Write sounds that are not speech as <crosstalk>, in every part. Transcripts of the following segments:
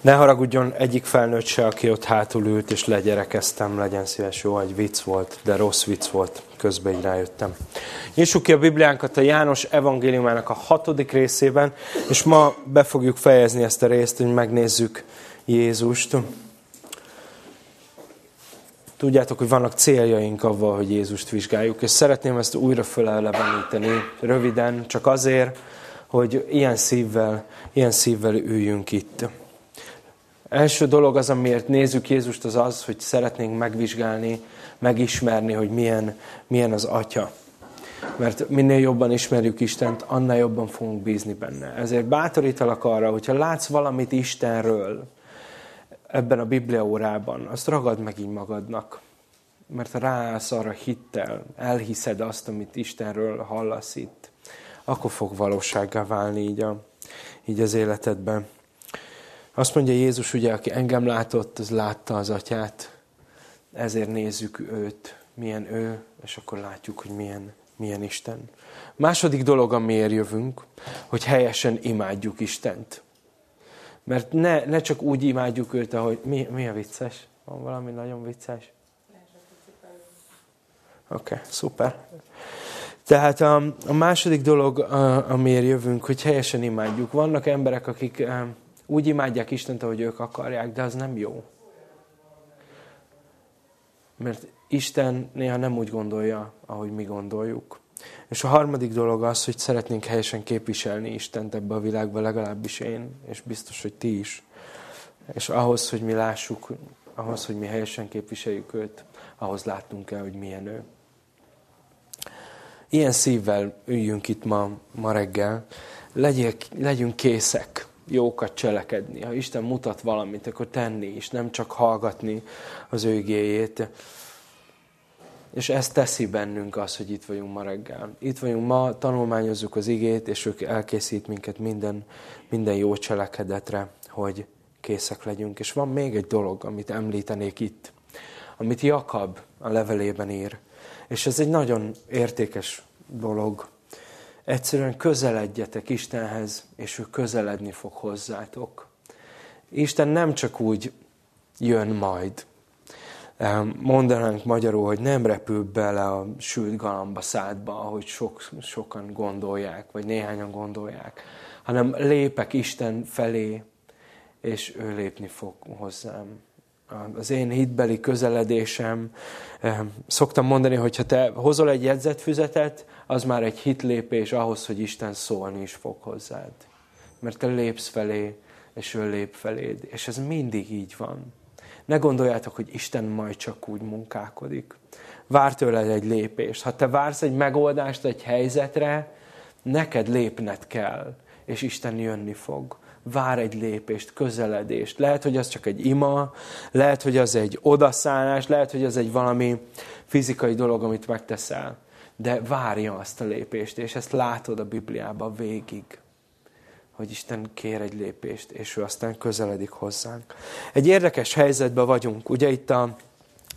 Ne haragudjon egyik felnőtt se, aki ott hátul ült, és legyerekeztem, legyen szíves, jó, egy vicc volt, de rossz vicc volt, közben így rájöttem. Nyissuk ki a Bibliánkat a János evangéliumának a hatodik részében, és ma be fogjuk fejezni ezt a részt, hogy megnézzük Jézust. Tudjátok, hogy vannak céljaink avval, hogy Jézust vizsgáljuk, és szeretném ezt újra föleleveníteni, röviden, csak azért, hogy ilyen szívvel, ilyen szívvel üljünk itt. Első dolog az, amiért nézzük Jézust, az az, hogy szeretnénk megvizsgálni, megismerni, hogy milyen, milyen az Atya. Mert minél jobban ismerjük Istent, annál jobban fogunk bízni benne. Ezért bátorítalak arra, hogyha látsz valamit Istenről ebben a Biblia órában, azt ragad meg így magadnak. Mert ráállsz arra hittel, elhiszed azt, amit Istenről hallasz itt, akkor fog valósággá válni így, a, így az életedben. Azt mondja Jézus, ugye, aki engem látott, az látta az atyát. Ezért nézzük őt, milyen ő, és akkor látjuk, hogy milyen, milyen Isten. Második dolog, amiért jövünk, hogy helyesen imádjuk Istent. Mert ne, ne csak úgy imádjuk őt, ahogy... Mi, mi a vicces? Van valami nagyon vicces? Oké, okay, szuper. Tehát a, a második dolog, amiért jövünk, hogy helyesen imádjuk. Vannak emberek, akik úgy imádják Istent, ahogy ők akarják, de az nem jó. Mert Isten néha nem úgy gondolja, ahogy mi gondoljuk. És a harmadik dolog az, hogy szeretnénk helyesen képviselni Istent ebbe a világba, legalábbis én, és biztos, hogy ti is. És ahhoz, hogy mi lássuk, ahhoz, hogy mi helyesen képviseljük őt, ahhoz látnunk kell, hogy milyen ő. Ilyen szívvel üljünk itt ma, ma reggel, legyek, legyünk készek jókat cselekedni. Ha Isten mutat valamit, akkor tenni is, nem csak hallgatni az ő igéjét. És ez teszi bennünk az, hogy itt vagyunk ma reggel. Itt vagyunk ma, tanulmányozzuk az igét, és ők elkészít minket minden, minden jó cselekedetre, hogy készek legyünk. És van még egy dolog, amit említenék itt, amit Jakab a levelében ír. És ez egy nagyon értékes dolog. Egyszerűen közeledjetek Istenhez, és ő közeledni fog hozzátok. Isten nem csak úgy jön majd. Mondanánk magyarul, hogy nem repül bele a sült galamba szádba, ahogy sok, sokan gondolják, vagy néhányan gondolják, hanem lépek Isten felé, és ő lépni fog hozzám az én hitbeli közeledésem. Szoktam mondani, hogy ha te hozol egy jegyzetfüzetet, az már egy hitlépés ahhoz, hogy Isten szólni is fog hozzád. Mert te lépsz felé, és ő lép feléd. És ez mindig így van. Ne gondoljátok, hogy Isten majd csak úgy munkálkodik. Vár tőled egy lépést. Ha te vársz egy megoldást egy helyzetre, neked lépned kell, és Isten jönni fog vár egy lépést, közeledést. Lehet, hogy az csak egy ima, lehet, hogy az egy odaszállás, lehet, hogy az egy valami fizikai dolog, amit megteszel. De várja azt a lépést, és ezt látod a Bibliában végig hogy Isten kér egy lépést, és ő aztán közeledik hozzánk. Egy érdekes helyzetben vagyunk. Ugye itt a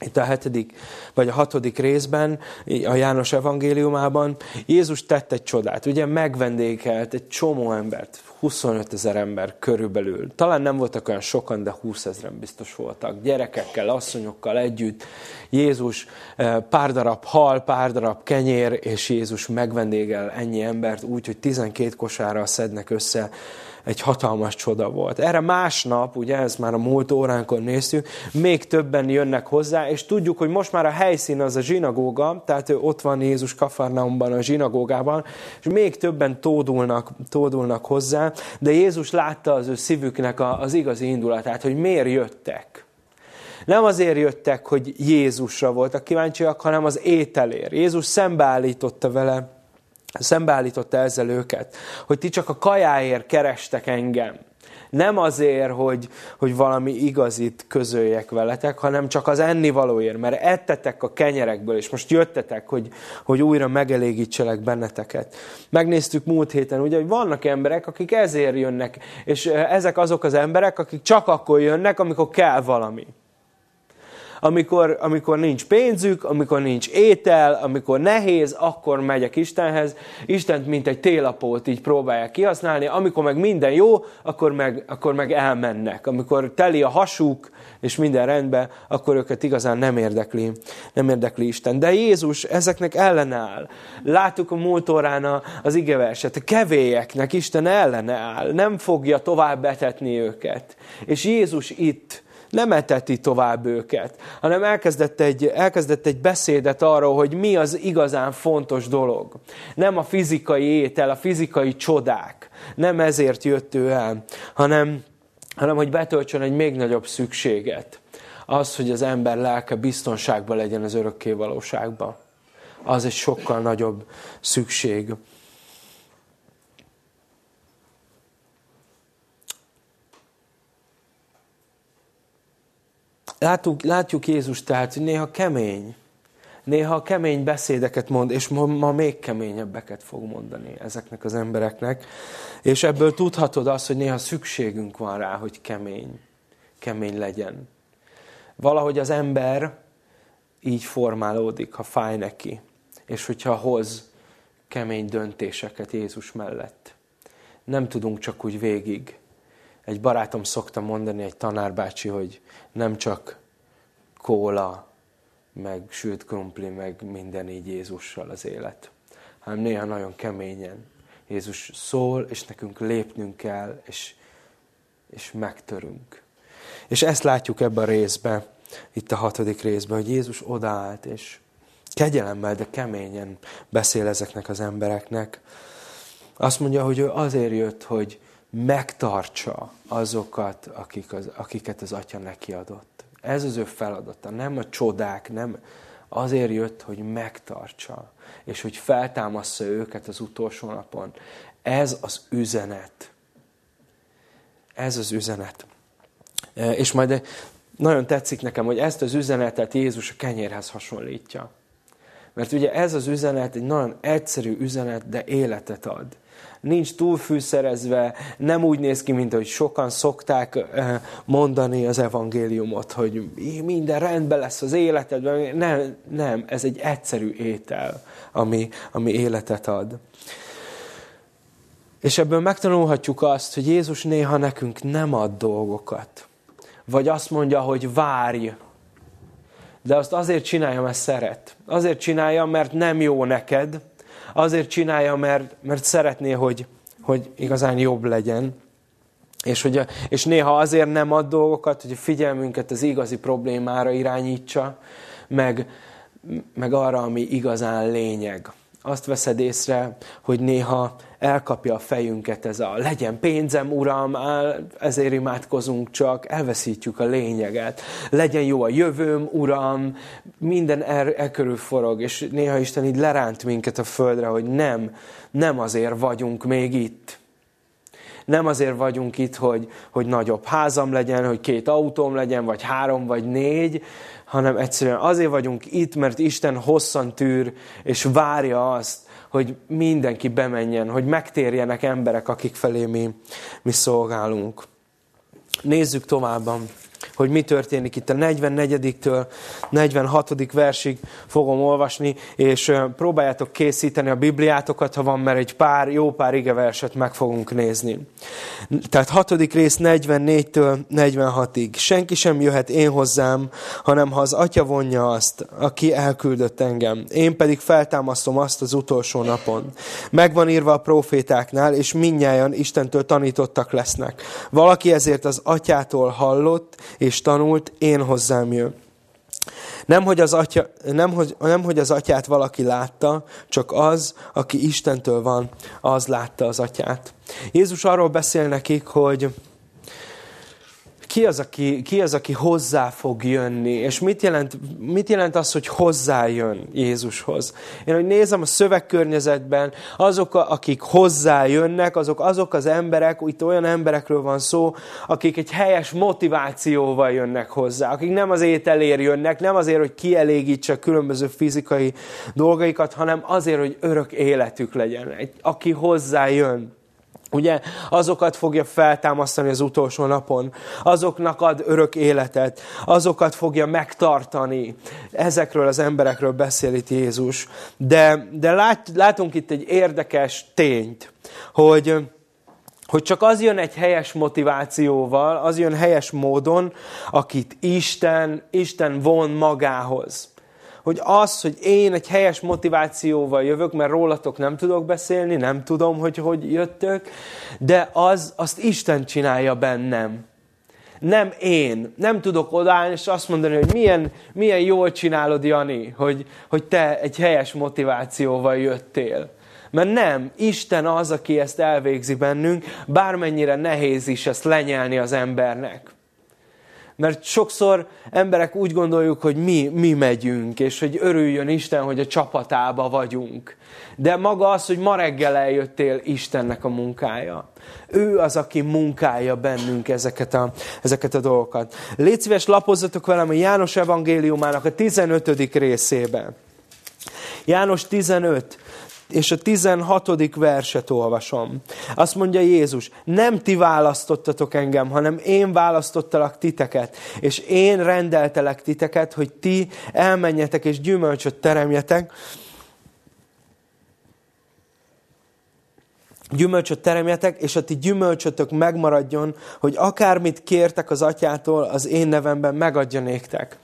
itt a hetedik vagy a hatodik részben, a János evangéliumában, Jézus tett egy csodát. Ugye megvendékelt egy csomó embert, 25 ezer ember körülbelül. Talán nem voltak olyan sokan, de 20 ezeren biztos voltak. Gyerekekkel, asszonyokkal együtt. Jézus eh, pár darab hal, pár darab kenyér, és Jézus megvendégel ennyi embert úgy, hogy 12 kosárral szednek össze egy hatalmas csoda volt. Erre másnap, ugye ez már a múlt óránkon néztük, még többen jönnek hozzá, és tudjuk, hogy most már a helyszín az a zsinagóga, tehát ő ott van Jézus Kafarnaumban a zsinagógában, és még többen tódulnak, tódulnak hozzá, de Jézus látta az ő szívüknek az igazi indulatát, hogy miért jöttek. Nem azért jöttek, hogy Jézusra voltak kíváncsiak, hanem az ételér. Jézus szembeállította vele szembeállította ezzel őket, hogy ti csak a kajáért kerestek engem. Nem azért, hogy, hogy valami igazit közöljek veletek, hanem csak az ennivalóért, mert ettetek a kenyerekből, és most jöttetek, hogy, hogy újra megelégítselek benneteket. Megnéztük múlt héten, ugye, hogy vannak emberek, akik ezért jönnek, és ezek azok az emberek, akik csak akkor jönnek, amikor kell valami amikor, amikor nincs pénzük, amikor nincs étel, amikor nehéz, akkor megyek Istenhez. Istent, mint egy télapót így próbálják kihasználni, amikor meg minden jó, akkor meg, akkor meg elmennek. Amikor teli a hasuk, és minden rendben, akkor őket igazán nem érdekli, nem érdekli Isten. De Jézus ezeknek ellenáll. Láttuk a múlt órán az igeverset, a kevélyeknek Isten ellenáll, nem fogja tovább betetni őket. És Jézus itt nem eteti tovább őket, hanem elkezdett egy, elkezdett egy beszédet arról, hogy mi az igazán fontos dolog. Nem a fizikai étel, a fizikai csodák. Nem ezért jött ő el, hanem, hanem hogy betöltsön egy még nagyobb szükséget. Az, hogy az ember lelke biztonságban legyen az örökké valóságban. Az egy sokkal nagyobb szükség. Látjuk, látjuk Jézus tehát, hogy néha kemény. Néha kemény beszédeket mond, és ma, ma még keményebbeket fog mondani ezeknek az embereknek. És ebből tudhatod azt, hogy néha szükségünk van rá, hogy kemény. Kemény legyen. Valahogy az ember így formálódik, ha fáj neki. És hogyha hoz kemény döntéseket Jézus mellett. Nem tudunk csak úgy végig egy barátom szokta mondani, egy tanárbácsi, hogy nem csak kóla, meg sült krumpli, meg minden így Jézussal az élet, hanem néha nagyon keményen. Jézus szól, és nekünk lépnünk kell, és, és megtörünk. És ezt látjuk ebben a részben, itt a hatodik részben, hogy Jézus odaállt, és kegyelemmel, de keményen beszél ezeknek az embereknek. Azt mondja, hogy ő azért jött, hogy, megtartsa azokat, akik az, akiket az atya neki adott. Ez az ő feladata, nem a csodák, nem azért jött, hogy megtartsa, és hogy feltámassza őket az utolsó napon. Ez az üzenet. Ez az üzenet. E, és majd nagyon tetszik nekem, hogy ezt az üzenetet Jézus a kenyérhez hasonlítja. Mert ugye ez az üzenet egy nagyon egyszerű üzenet, de életet ad nincs túlfűszerezve, nem úgy néz ki, mint ahogy sokan szokták eh, mondani az evangéliumot, hogy minden rendben lesz az életedben. Nem, nem ez egy egyszerű étel, ami, ami életet ad. És ebből megtanulhatjuk azt, hogy Jézus néha nekünk nem ad dolgokat. Vagy azt mondja, hogy várj, de azt azért csinálja, mert szeret. Azért csinálja, mert nem jó neked, azért csinálja, mert, mert szeretné, hogy, hogy igazán jobb legyen. És, hogy, és néha azért nem ad dolgokat, hogy a figyelmünket az igazi problémára irányítsa, meg, meg arra, ami igazán lényeg azt veszed észre, hogy néha elkapja a fejünket ez a legyen pénzem, uram, ezért imádkozunk csak, elveszítjük a lényeget. Legyen jó a jövőm, uram, minden e, e körül forog, és néha Isten így leránt minket a földre, hogy nem, nem azért vagyunk még itt. Nem azért vagyunk itt, hogy, hogy nagyobb házam legyen, hogy két autóm legyen, vagy három, vagy négy, hanem egyszerűen azért vagyunk itt, mert Isten hosszan tűr, és várja azt, hogy mindenki bemenjen, hogy megtérjenek emberek, akik felé mi, mi szolgálunk. Nézzük továbban hogy mi történik itt a 44-től 46. versig fogom olvasni, és próbáljátok készíteni a Bibliátokat, ha van, mert egy pár, jó pár igeverset meg fogunk nézni. Tehát 6. rész 44-től 46-ig. Senki sem jöhet én hozzám, hanem ha az atya vonja azt, aki elküldött engem. Én pedig feltámasztom azt az utolsó napon. Megvan írva a profétáknál, és minnyáján Istentől tanítottak lesznek. Valaki ezért az atyától hallott, és tanult, én hozzám jön. Nem hogy, az atya, nem, hogy, nem, hogy az atyát valaki látta, csak az, aki Istentől van, az látta az atyát. Jézus arról beszél nekik, hogy, ki az, aki, ki az, aki hozzá fog jönni, és mit jelent, mit jelent az, hogy hozzájön Jézushoz. Én, hogy nézem a szövegkörnyezetben, azok, akik hozzájönnek, azok azok az emberek, itt olyan emberekről van szó, akik egy helyes motivációval jönnek hozzá, akik nem az ételért jönnek, nem azért, hogy kielégítse különböző fizikai dolgaikat, hanem azért, hogy örök életük legyen. Egy, aki hozzájön Ugye azokat fogja feltámasztani az utolsó napon, azoknak ad örök életet, azokat fogja megtartani. Ezekről az emberekről beszél itt Jézus. De, de lát, látunk itt egy érdekes tényt, hogy, hogy csak az jön egy helyes motivációval, az jön helyes módon, akit Isten, Isten von magához hogy az, hogy én egy helyes motivációval jövök, mert rólatok nem tudok beszélni, nem tudom, hogy hogy jöttök, de az, azt Isten csinálja bennem. Nem én. Nem tudok odállni és azt mondani, hogy milyen, milyen jól csinálod, Jani, hogy, hogy te egy helyes motivációval jöttél. Mert nem, Isten az, aki ezt elvégzi bennünk, bármennyire nehéz is ezt lenyelni az embernek. Mert sokszor emberek úgy gondoljuk, hogy mi, mi megyünk, és hogy örüljön Isten, hogy a csapatába vagyunk. De maga az, hogy ma reggel eljöttél Istennek a munkája. Ő az, aki munkálja bennünk ezeket a, ezeket a dolgokat. Légy szíves, lapozzatok velem a János evangéliumának a 15. részében. János 15, és a 16. verset olvasom. Azt mondja Jézus, nem ti választottatok engem, hanem én választottalak titeket, és én rendeltelek titeket, hogy ti elmenjetek és gyümölcsöt teremjetek, gyümölcsöt teremjetek, és a ti gyümölcsötök megmaradjon, hogy akármit kértek az atyától, az én nevemben megadja néktek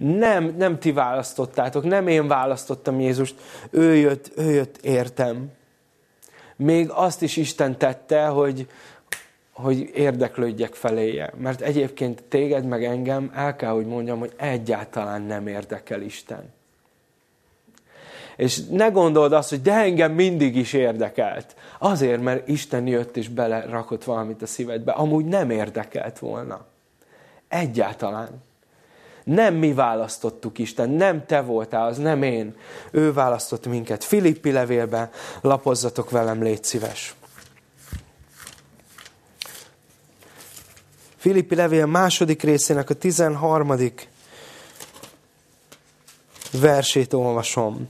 nem, nem ti választottátok, nem én választottam Jézust, ő jött, ő jött értem. Még azt is Isten tette, hogy, hogy érdeklődjek feléje. Mert egyébként téged meg engem el kell, hogy mondjam, hogy egyáltalán nem érdekel Isten. És ne gondold azt, hogy de engem mindig is érdekelt. Azért, mert Isten jött és belerakott valamit a szívedbe. Amúgy nem érdekelt volna. Egyáltalán. Nem mi választottuk Isten, nem te voltál, az nem én. Ő választott minket. Filippi levélbe lapozzatok velem, légy szíves. Filippi levél második részének a 13. versét olvasom.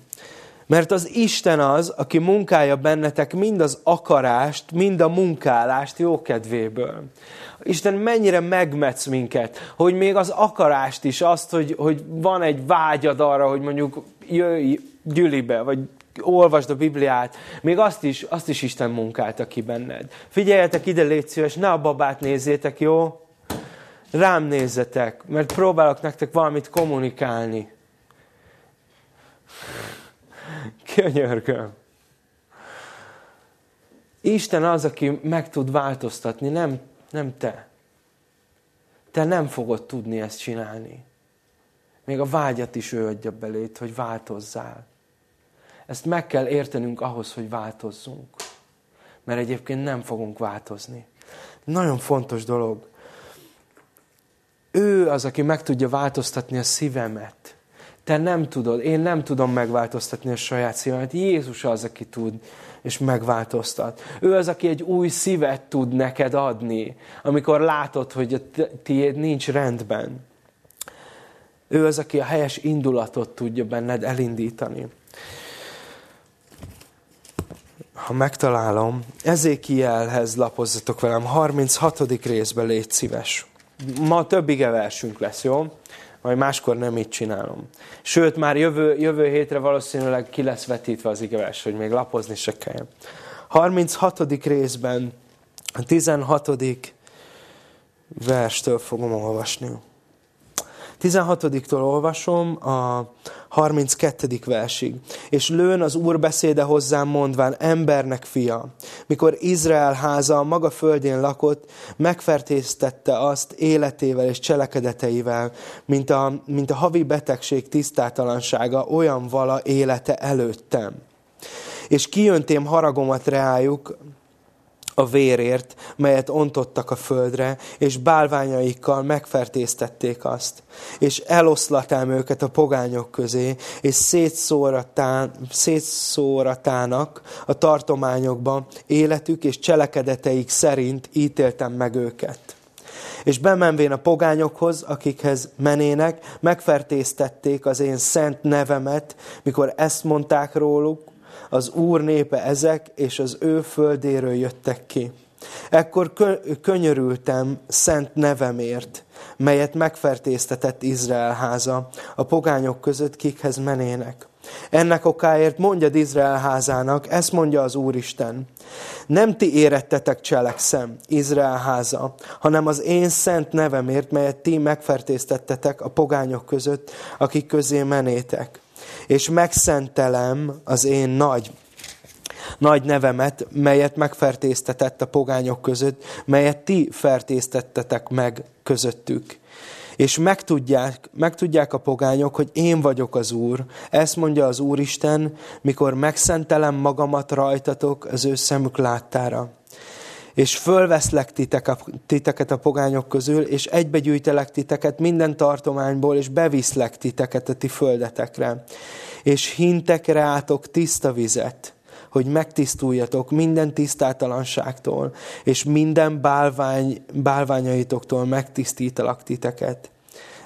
Mert az Isten az, aki munkálja bennetek mind az akarást, mind a munkálást jókedvéből. Isten mennyire megmetsz minket, hogy még az akarást is, azt, hogy, hogy van egy vágyad arra, hogy mondjuk jöjj gyülibe, vagy olvasd a Bibliát, még azt is, azt is Isten munkálta ki benned. Figyeljetek ide, légy szíves, ne a babát nézzétek, jó? Rám nézzetek, mert próbálok nektek valamit kommunikálni. Könyörgöm. Isten az, aki meg tud változtatni, nem, nem te. Te nem fogod tudni ezt csinálni. Még a vágyat is ő adja belét, hogy változzál. Ezt meg kell értenünk ahhoz, hogy változzunk. Mert egyébként nem fogunk változni. Nagyon fontos dolog. Ő az, aki meg tudja változtatni a szívemet. Te nem tudod, én nem tudom megváltoztatni a saját szívemet. Jézus az, aki tud és megváltoztat. Ő az, aki egy új szívet tud neked adni, amikor látod, hogy a tiéd nincs rendben. Ő az, aki a helyes indulatot tudja benned elindítani. Ha megtalálom, Ezékielhez lapozzatok velem, 36. részbe légy szíves. Ma több ige versünk lesz, jó? Majd máskor nem így csinálom. Sőt, már jövő, jövő hétre valószínűleg ki lesz vetítve az igevers, hogy még lapozni se kelljen. 36. részben, a 16. verstől fogom olvasni. 16-tól olvasom a 32. versig. És lőn az Úr beszéde hozzám mondván, embernek fia. Mikor Izrael háza a maga földén lakott, megfertéztette azt életével és cselekedeteivel, mint a, mint a havi betegség tisztátalansága, olyan vala élete előttem. És kijöntém haragomat reájuk, a vérért, melyet ontottak a földre, és bálványaikkal megfertéztették azt. És eloszlatám őket a pogányok közé, és szétszóratának a tartományokba életük és cselekedeteik szerint ítéltem meg őket. És bemenvén a pogányokhoz, akikhez menének, megfertéztették az én szent nevemet, mikor ezt mondták róluk, az Úr népe ezek, és az ő földéről jöttek ki. Ekkor könyörültem szent nevemért, melyet megfertéztetett Izrael háza, a pogányok között kikhez menének. Ennek okáért mondjad Izrael házának, ezt mondja az Úristen. Nem ti érettetek cselekszem, Izrael háza, hanem az én szent nevemért, melyet ti megfertéztettetek a pogányok között, akik közé menétek. És megszentelem az én nagy nagy nevemet, melyet megfertéztetett a pogányok között, melyet ti fertéztettetek meg közöttük. És megtudják, megtudják a pogányok, hogy én vagyok az Úr. Ezt mondja az Úristen, mikor megszentelem magamat rajtatok az ő szemük láttára. És fölveszlek titeket a pogányok közül, és egybegyűjtelek titeket minden tartományból, és beviszlek titeket a ti földetekre. És hintek rátok tiszta vizet, hogy megtisztuljatok minden tisztátalanságtól, és minden bálvány, bálványaitoktól megtisztítalak titeket.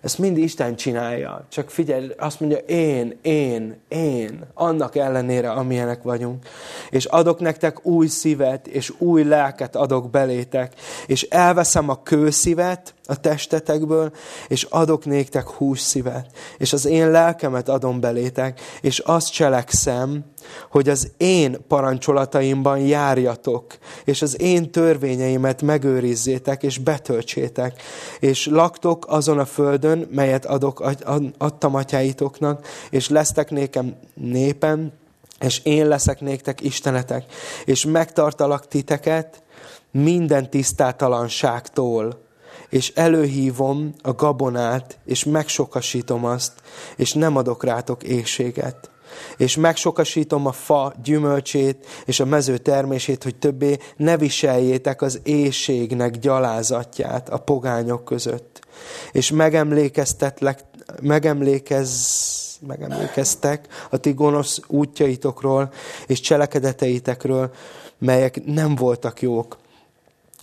Ezt mind Isten csinálja. Csak figyelj, azt mondja, én, én, én, annak ellenére, amilyenek vagyunk. És adok nektek új szívet, és új lelket adok belétek, és elveszem a kőszívet a testetekből, és adok néktek hús szívet. És az én lelkemet adom belétek, és azt cselekszem, hogy az én parancsolataimban járjatok, és az én törvényeimet megőrizzétek, és betöltsétek, és laktok azon a földön, melyet adok, adtam atyáitoknak, és lesztek nékem népen, és én leszek néktek istenetek, és megtartalak titeket minden tisztátalanságtól, és előhívom a gabonát, és megsokasítom azt, és nem adok rátok éjséget és megsokasítom a fa gyümölcsét és a mező termését, hogy többé ne viseljétek az éjségnek gyalázatját a pogányok között. És megemlékeztetlek, megemlékez, megemlékeztek a ti gonosz útjaitokról és cselekedeteitekről, melyek nem voltak jók,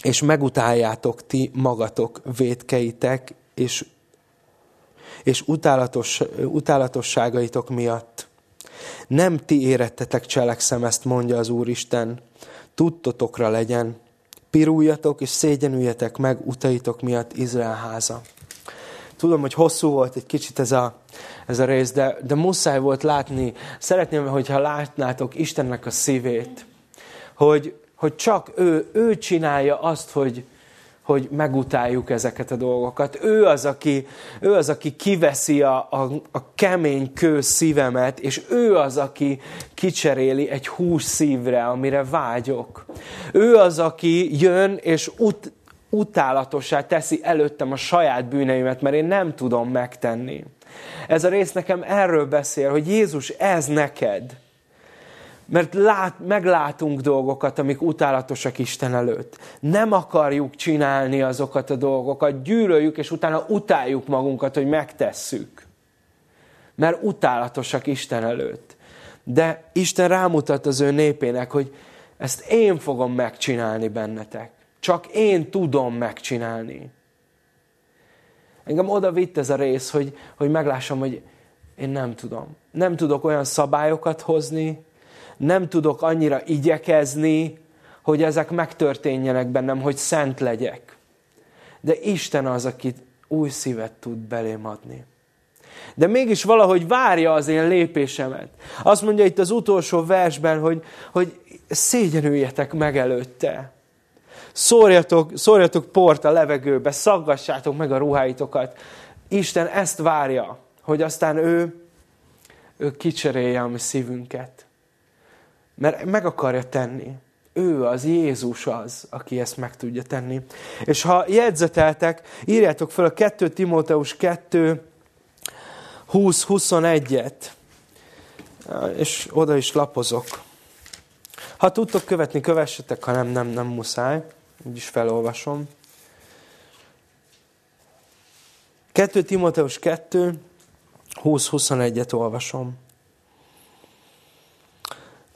és megutáljátok ti magatok védkeitek, és, és utálatos, utálatosságaitok miatt. Nem ti érettetek cselekszem, ezt mondja az Úristen. Tudtotokra legyen. Piruljatok és szégyenüljetek meg utaitok miatt Izrael háza. Tudom, hogy hosszú volt egy kicsit ez a, ez a rész, de, de muszáj volt látni. Szeretném, hogyha látnátok Istennek a szívét, hogy, hogy csak ő, ő csinálja azt, hogy, hogy megutáljuk ezeket a dolgokat. Ő az, aki, ő az, aki kiveszi a, a, a kemény kő szívemet, és ő az, aki kicseréli egy hús szívre, amire vágyok. Ő az, aki jön és ut, utálatossá teszi előttem a saját bűneimet, mert én nem tudom megtenni. Ez a rész nekem erről beszél, hogy Jézus, ez neked. Mert lát, meglátunk dolgokat, amik utálatosak Isten előtt. Nem akarjuk csinálni azokat a dolgokat, gyűlöljük, és utána utáljuk magunkat, hogy megtesszük. Mert utálatosak Isten előtt. De Isten rámutat az ő népének, hogy ezt én fogom megcsinálni bennetek. Csak én tudom megcsinálni. Engem oda vitt ez a rész, hogy, hogy meglássam, hogy én nem tudom. Nem tudok olyan szabályokat hozni, nem tudok annyira igyekezni, hogy ezek megtörténjenek bennem, hogy szent legyek. De Isten az, aki új szívet tud belém adni. De mégis valahogy várja az én lépésemet. Azt mondja itt az utolsó versben, hogy, hogy szégyenüljetek meg előtte. Szórjatok, szórjatok port a levegőbe, szaggassátok meg a ruháitokat. Isten ezt várja, hogy aztán ő, ő kicserélje a mi szívünket. Mert meg akarja tenni. Ő az, Jézus az, aki ezt meg tudja tenni. És ha jegyzeteltek, írjátok fel a 2 Timóteus 2, 20-21-et. És oda is lapozok. Ha tudtok követni, kövessetek, ha nem, nem, nem muszáj. Úgyis felolvasom. 2 Timóteus 2, 20-21-et olvasom.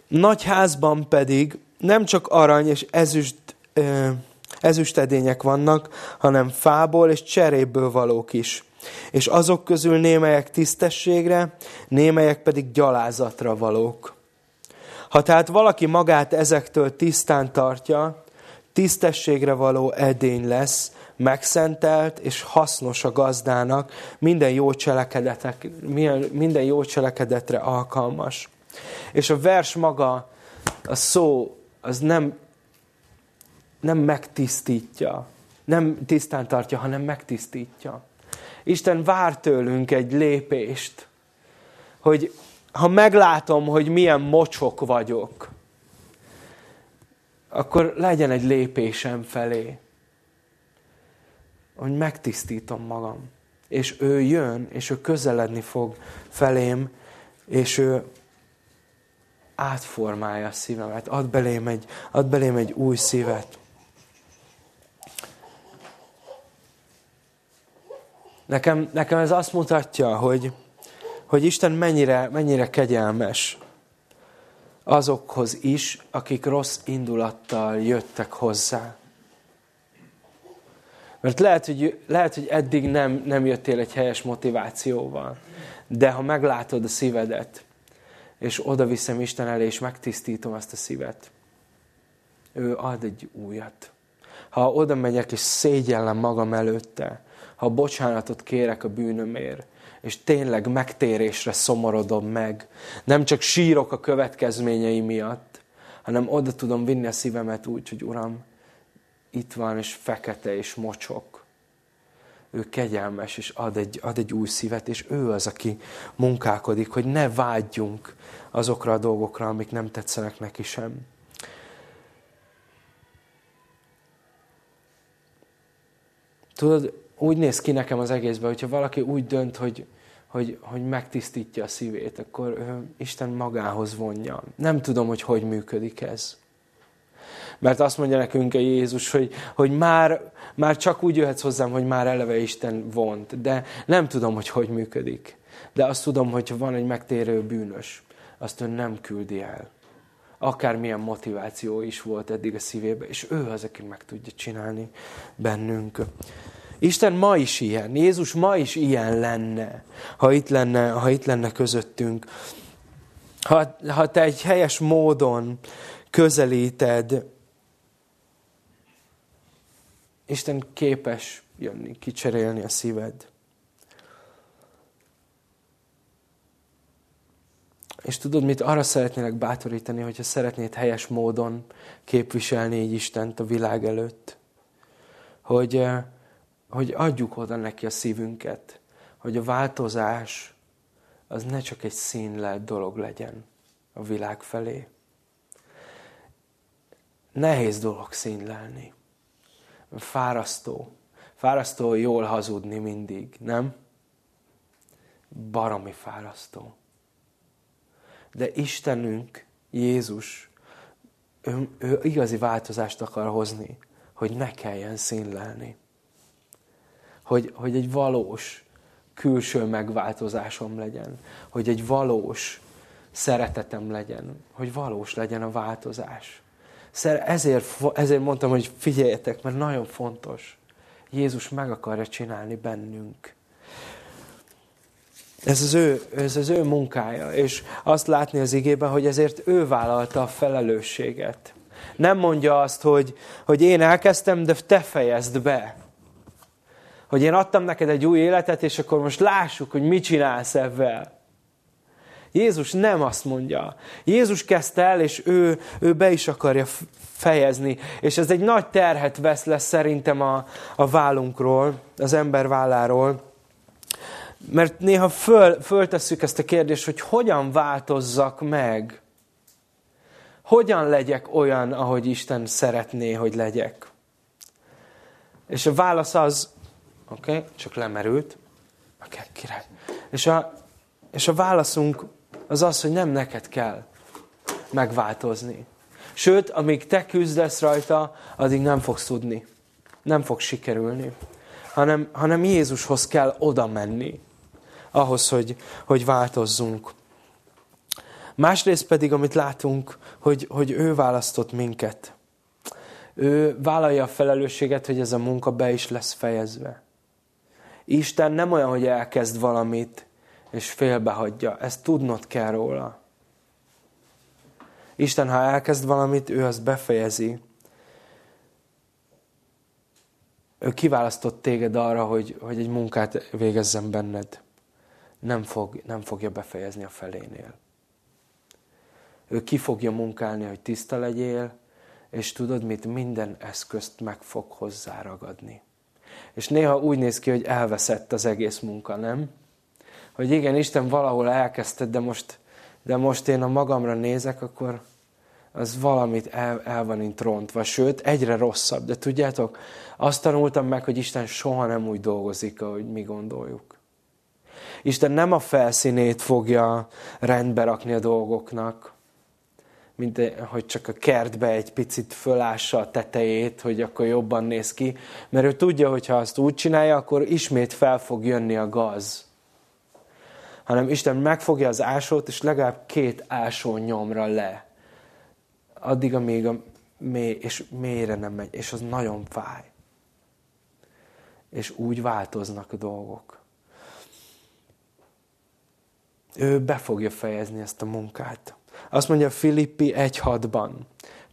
Nagy házban pedig nem csak arany és ezüst, ezüstedények vannak, hanem fából és cseréből valók is. És azok közül némelyek tisztességre, némelyek pedig gyalázatra valók. Ha tehát valaki magát ezektől tisztán tartja, tisztességre való edény lesz, megszentelt és hasznos a gazdának, minden jó, cselekedetek, minden jó cselekedetre alkalmas. És a vers maga, a szó, az nem, nem megtisztítja, nem tisztán tartja, hanem megtisztítja. Isten vár tőlünk egy lépést, hogy ha meglátom, hogy milyen mocsok vagyok, akkor legyen egy lépésem felé, hogy megtisztítom magam. És ő jön, és ő közeledni fog felém, és ő átformálja a szívemet, ad belém egy, ad belém egy új szívet. Nekem, nekem ez azt mutatja, hogy, hogy Isten mennyire, mennyire kegyelmes azokhoz is, akik rossz indulattal jöttek hozzá. Mert lehet, hogy, lehet, hogy eddig nem, nem jöttél egy helyes motivációval, de ha meglátod a szívedet, és oda viszem Isten elé, és megtisztítom ezt a szívet, ő ad egy újat. Ha oda megyek, és szégyellem magam előtte, ha bocsánatot kérek a bűnömért, és tényleg megtérésre szomorodom meg. Nem csak sírok a következményei miatt, hanem oda tudom vinni a szívemet úgy, hogy Uram, itt van, és fekete, és mocsok. Ő kegyelmes, és ad egy, ad egy új szívet, és ő az, aki munkálkodik, hogy ne vágyjunk azokra a dolgokra, amik nem tetszenek neki sem. Tudod, úgy néz ki nekem az egészben, hogyha valaki úgy dönt, hogy, hogy, hogy megtisztítja a szívét, akkor Isten magához vonja. Nem tudom, hogy hogy működik ez. Mert azt mondja nekünk a Jézus, hogy, hogy már, már csak úgy jöhetsz hozzám, hogy már eleve Isten vont. De nem tudom, hogy hogy működik. De azt tudom, hogy van egy megtérő bűnös, azt ő nem küldi el. Akármilyen motiváció is volt eddig a szívében, és ő az, aki meg tudja csinálni bennünk. Isten ma is ilyen, Jézus ma is ilyen lenne, ha itt lenne, ha itt lenne közöttünk. Ha, ha te egy helyes módon közelíted, Isten képes jönni, kicserélni a szíved. És tudod mit? Arra szeretnélek bátorítani, hogyha szeretnéd helyes módon képviselni így Istent a világ előtt. Hogy, eh, hogy adjuk oda neki a szívünket, hogy a változás az ne csak egy színlelt dolog legyen a világ felé. Nehéz dolog színlelni. Fárasztó. Fárasztó jól hazudni mindig, nem? Baromi fárasztó. De Istenünk, Jézus, ő, ő igazi változást akar hozni, hogy ne kelljen színlelni hogy, hogy egy valós külső megváltozásom legyen, hogy egy valós szeretetem legyen, hogy valós legyen a változás. Ezért, ezért mondtam, hogy figyeljetek, mert nagyon fontos. Jézus meg akarja csinálni bennünk. Ez az, ő, ez az ő munkája, és azt látni az igében, hogy ezért ő vállalta a felelősséget. Nem mondja azt, hogy, hogy én elkezdtem, de te fejezd be hogy én adtam neked egy új életet, és akkor most lássuk, hogy mit csinálsz ebben. Jézus nem azt mondja. Jézus kezdte el, és ő, ő be is akarja fejezni. És ez egy nagy terhet vesz lesz szerintem a, a vállunkról, az ember válláról. Mert néha föl, föltesszük ezt a kérdést, hogy hogyan változzak meg? Hogyan legyek olyan, ahogy Isten szeretné, hogy legyek? És a válasz az, Oké? Okay? Csak lemerült. Oké, okay, király. És a, és a válaszunk az az, hogy nem neked kell megváltozni. Sőt, amíg te küzdesz rajta, addig nem fogsz tudni. Nem fog sikerülni. Hanem, hanem Jézushoz kell oda menni. Ahhoz, hogy, hogy változzunk. Másrészt pedig, amit látunk, hogy, hogy ő választott minket. Ő vállalja a felelősséget, hogy ez a munka be is lesz fejezve. Isten nem olyan, hogy elkezd valamit, és félbehagyja. Ezt tudnod kell róla. Isten, ha elkezd valamit, ő azt befejezi. Ő kiválasztott téged arra, hogy, hogy egy munkát végezzen benned. Nem, fog, nem fogja befejezni a felénél. Ő ki fogja munkálni, hogy tiszta legyél, és tudod mit, minden eszközt meg fog hozzáragadni. És néha úgy néz ki, hogy elveszett az egész munka, nem? Hogy igen, Isten valahol elkezdted, de most, de most én a magamra nézek, akkor az valamit el, el van itt rontva, sőt, egyre rosszabb. De tudjátok, azt tanultam meg, hogy Isten soha nem úgy dolgozik, ahogy mi gondoljuk. Isten nem a felszínét fogja rendbe rakni a dolgoknak, mint hogy csak a kertbe egy picit fölássa a tetejét, hogy akkor jobban néz ki, mert ő tudja, hogy ha azt úgy csinálja, akkor ismét fel fog jönni a gaz. Hanem Isten megfogja az ásót, és legalább két ásó nyomra le. Addig, amíg a mély, és mélyre nem megy, és az nagyon fáj. És úgy változnak a dolgok. Ő be fogja fejezni ezt a munkát. Azt mondja Filippi 1.6-ban.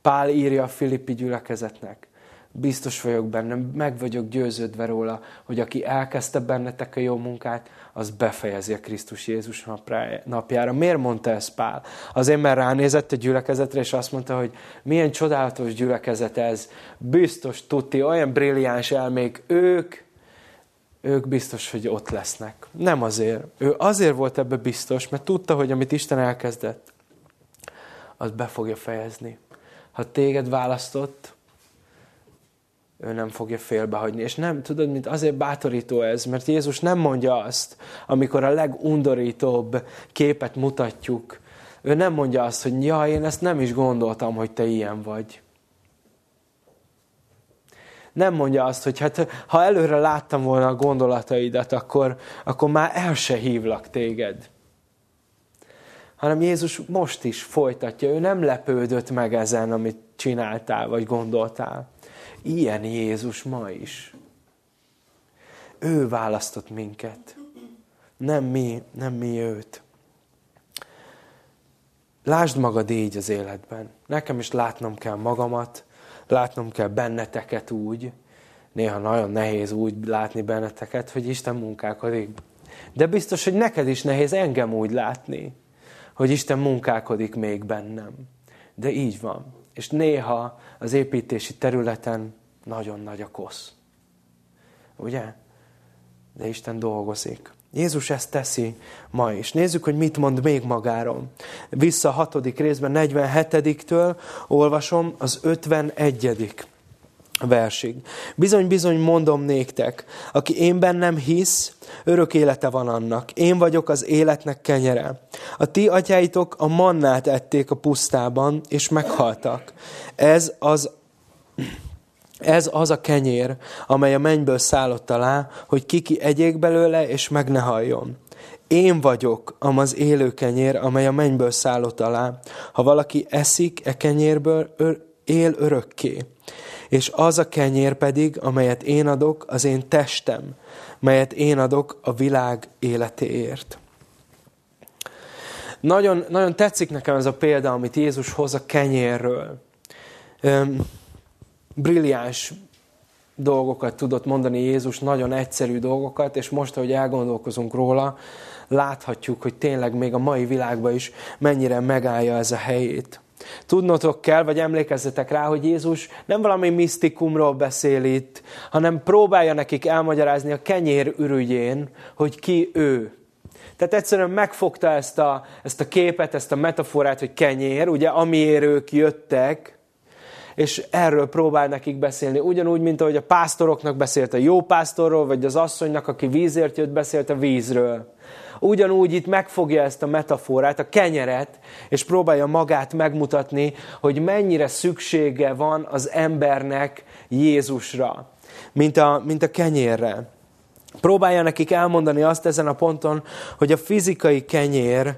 Pál írja a Filippi gyülekezetnek. Biztos vagyok benne, meg vagyok győződve róla, hogy aki elkezdte bennetek a jó munkát, az befejezi a Krisztus Jézus napjára. Miért mondta ezt Pál? Azért, mert ránézett a gyülekezetre, és azt mondta, hogy milyen csodálatos gyülekezet ez. Biztos, tuti, olyan brilliáns elmék, ők, ők biztos, hogy ott lesznek. Nem azért. Ő azért volt ebbe biztos, mert tudta, hogy amit Isten elkezdett, az be fogja fejezni. Ha téged választott, ő nem fogja félbehagyni. És nem, tudod, mint azért bátorító ez, mert Jézus nem mondja azt, amikor a legundorítóbb képet mutatjuk. Ő nem mondja azt, hogy ja, én ezt nem is gondoltam, hogy te ilyen vagy. Nem mondja azt, hogy hát, ha előre láttam volna a gondolataidat, akkor, akkor már el se hívlak téged hanem Jézus most is folytatja. Ő nem lepődött meg ezen, amit csináltál, vagy gondoltál. Ilyen Jézus ma is. Ő választott minket. Nem mi, nem mi őt. Lásd magad így az életben. Nekem is látnom kell magamat, látnom kell benneteket úgy, néha nagyon nehéz úgy látni benneteket, hogy Isten munkálkodik. De biztos, hogy neked is nehéz engem úgy látni hogy Isten munkálkodik még bennem. De így van. És néha az építési területen nagyon nagy a kosz. Ugye? De Isten dolgozik. Jézus ezt teszi ma is. Nézzük, hogy mit mond még magáról. Vissza a hatodik részben, 47-től olvasom az 51 versig. Bizony, bizony mondom néktek, aki én bennem hisz, örök élete van annak. Én vagyok az életnek kenyere. A ti atyáitok a mannát ették a pusztában, és meghaltak. Ez az ez az a kenyér, amely a mennyből szállott alá, hogy kiki egyék belőle, és meg ne halljon. Én vagyok am az élő kenyér, amely a mennyből szállott alá. Ha valaki eszik e kenyérből, él örökké és az a kenyér pedig, amelyet én adok, az én testem, melyet én adok a világ életéért. Nagyon, nagyon tetszik nekem ez a példa, amit Jézus hoz a kenyérről. brilliáns dolgokat tudott mondani Jézus, nagyon egyszerű dolgokat, és most, ahogy elgondolkozunk róla, láthatjuk, hogy tényleg még a mai világban is mennyire megállja ez a helyét. Tudnotok kell, vagy emlékezzetek rá, hogy Jézus nem valami misztikumról beszél itt, hanem próbálja nekik elmagyarázni a kenyér ürügyén, hogy ki ő. Tehát egyszerűen megfogta ezt a, ezt a képet, ezt a metaforát, hogy kenyér, ugye, amiért ők jöttek, és erről próbál nekik beszélni. Ugyanúgy, mint ahogy a pásztoroknak beszélt a jó pásztorról, vagy az asszonynak, aki vízért jött, beszélt a vízről ugyanúgy itt megfogja ezt a metaforát, a kenyeret, és próbálja magát megmutatni, hogy mennyire szüksége van az embernek Jézusra, mint a, mint a kenyérre. Próbálja nekik elmondani azt ezen a ponton, hogy a fizikai kenyér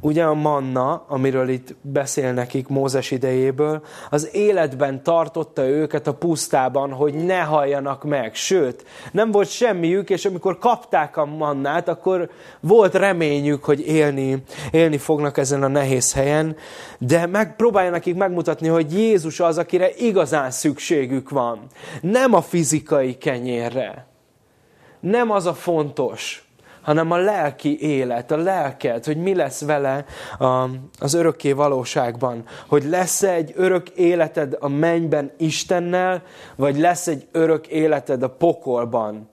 ugye a manna, amiről itt beszél nekik Mózes idejéből, az életben tartotta őket a pusztában, hogy ne halljanak meg. Sőt, nem volt semmiük, és amikor kapták a mannát, akkor volt reményük, hogy élni, élni fognak ezen a nehéz helyen, de megpróbálja nekik megmutatni, hogy Jézus az, akire igazán szükségük van. Nem a fizikai kenyérre. Nem az a fontos, hanem a lelki élet, a lelked, hogy mi lesz vele az örökké valóságban. Hogy lesz -e egy örök életed a mennyben Istennel, vagy lesz egy örök életed a pokolban,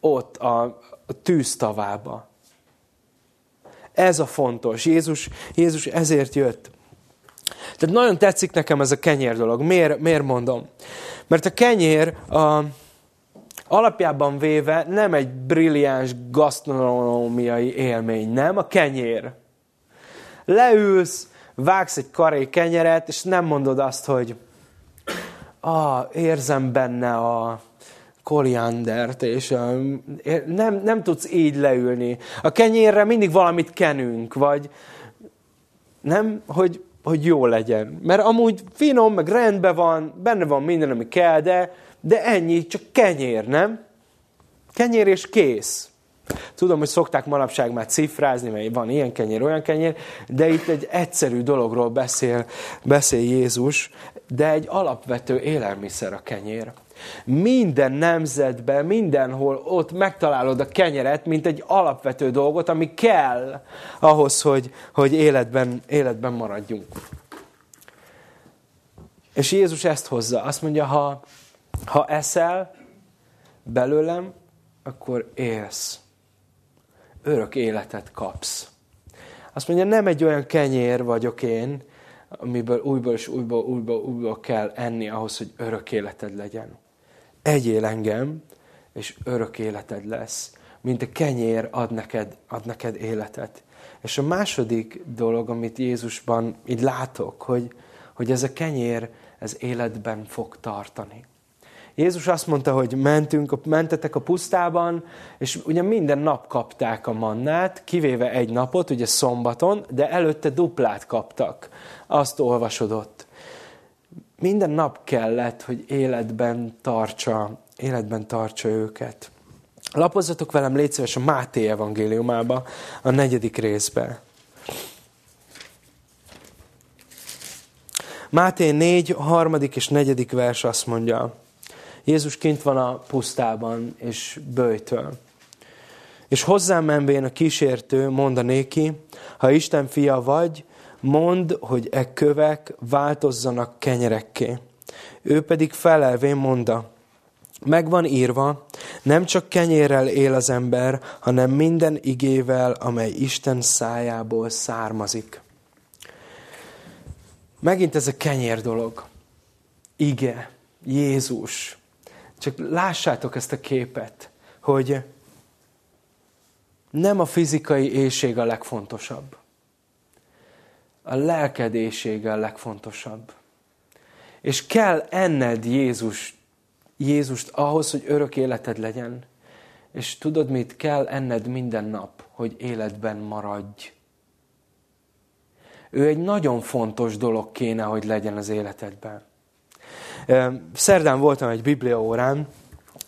ott a, a tűztavába. Ez a fontos. Jézus, Jézus ezért jött. Tehát nagyon tetszik nekem ez a kenyér dolog. Miért, miért mondom? Mert a kenyér a, alapjában véve nem egy brilliáns gasztronómiai élmény, nem a kenyér. Leülsz, vágsz egy karé kenyeret, és nem mondod azt, hogy ah, érzem benne a koriandert, és a, nem, nem tudsz így leülni. A kenyérre mindig valamit kenünk, vagy nem, hogy, hogy jó legyen. Mert amúgy finom, meg rendben van, benne van minden, ami kell, de de ennyi, csak kenyér, nem? Kenyér és kész. Tudom, hogy szokták manapság már cifrázni, mert van ilyen kenyér, olyan kenyér, de itt egy egyszerű dologról beszél, beszél Jézus, de egy alapvető élelmiszer a kenyér. Minden nemzetben, mindenhol ott megtalálod a kenyeret, mint egy alapvető dolgot, ami kell ahhoz, hogy, hogy életben, életben maradjunk. És Jézus ezt hozza. Azt mondja, ha, ha eszel belőlem, akkor élsz. Örök életet kapsz. Azt mondja, nem egy olyan kenyér vagyok én, amiből újból és újból, újból, újból kell enni ahhoz, hogy örök életed legyen. Egyél engem, és örök életed lesz. Mint a kenyér ad neked, ad neked életet. És a második dolog, amit Jézusban így látok, hogy, hogy ez a kenyér, ez életben fog tartani. Jézus azt mondta, hogy mentünk, mentetek a pusztában, és ugye minden nap kapták a mannát, kivéve egy napot, ugye szombaton, de előtte duplát kaptak. Azt olvasodott. Minden nap kellett, hogy életben tartsa, életben tartsa őket. Lapozzatok velem, légy szíves, a Máté evangéliumába, a negyedik részbe. Máté 4, harmadik és negyedik vers azt mondja, Jézus kint van a pusztában, és bőjtöl. És hozzám menvén a kísértő mondanéki, ha Isten fia vagy, mondd, hogy e kövek változzanak kenyerekké. Ő pedig felelvén mondta, meg van írva, nem csak kenyérrel él az ember, hanem minden igével, amely Isten szájából származik. Megint ez a kenyér dolog. Ige, Jézus, csak lássátok ezt a képet, hogy nem a fizikai éjség a legfontosabb. A lelked a legfontosabb. És kell enned Jézus, Jézust ahhoz, hogy örök életed legyen. És tudod mit? Kell enned minden nap, hogy életben maradj. Ő egy nagyon fontos dolog kéne, hogy legyen az életedben. Szerdán voltam egy bibliaórán,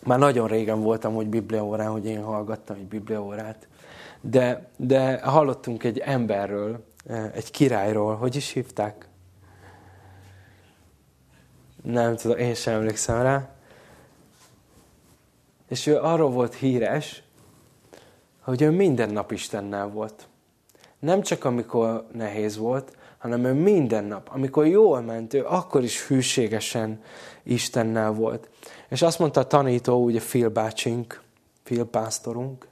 már nagyon régen voltam, hogy bibliaórán, hogy én hallgattam egy bibliaórát, de, de hallottunk egy emberről, egy királyról, hogy is hívták? Nem tudom, én sem emlékszem rá. És ő arról volt híres, hogy ő minden nap Istennel volt. Nem csak amikor nehéz volt, hanem ő minden nap, amikor jól ment, ő akkor is hűségesen Istennel volt. És azt mondta a tanító, ugye Phil bácsink, Phil pásztorunk,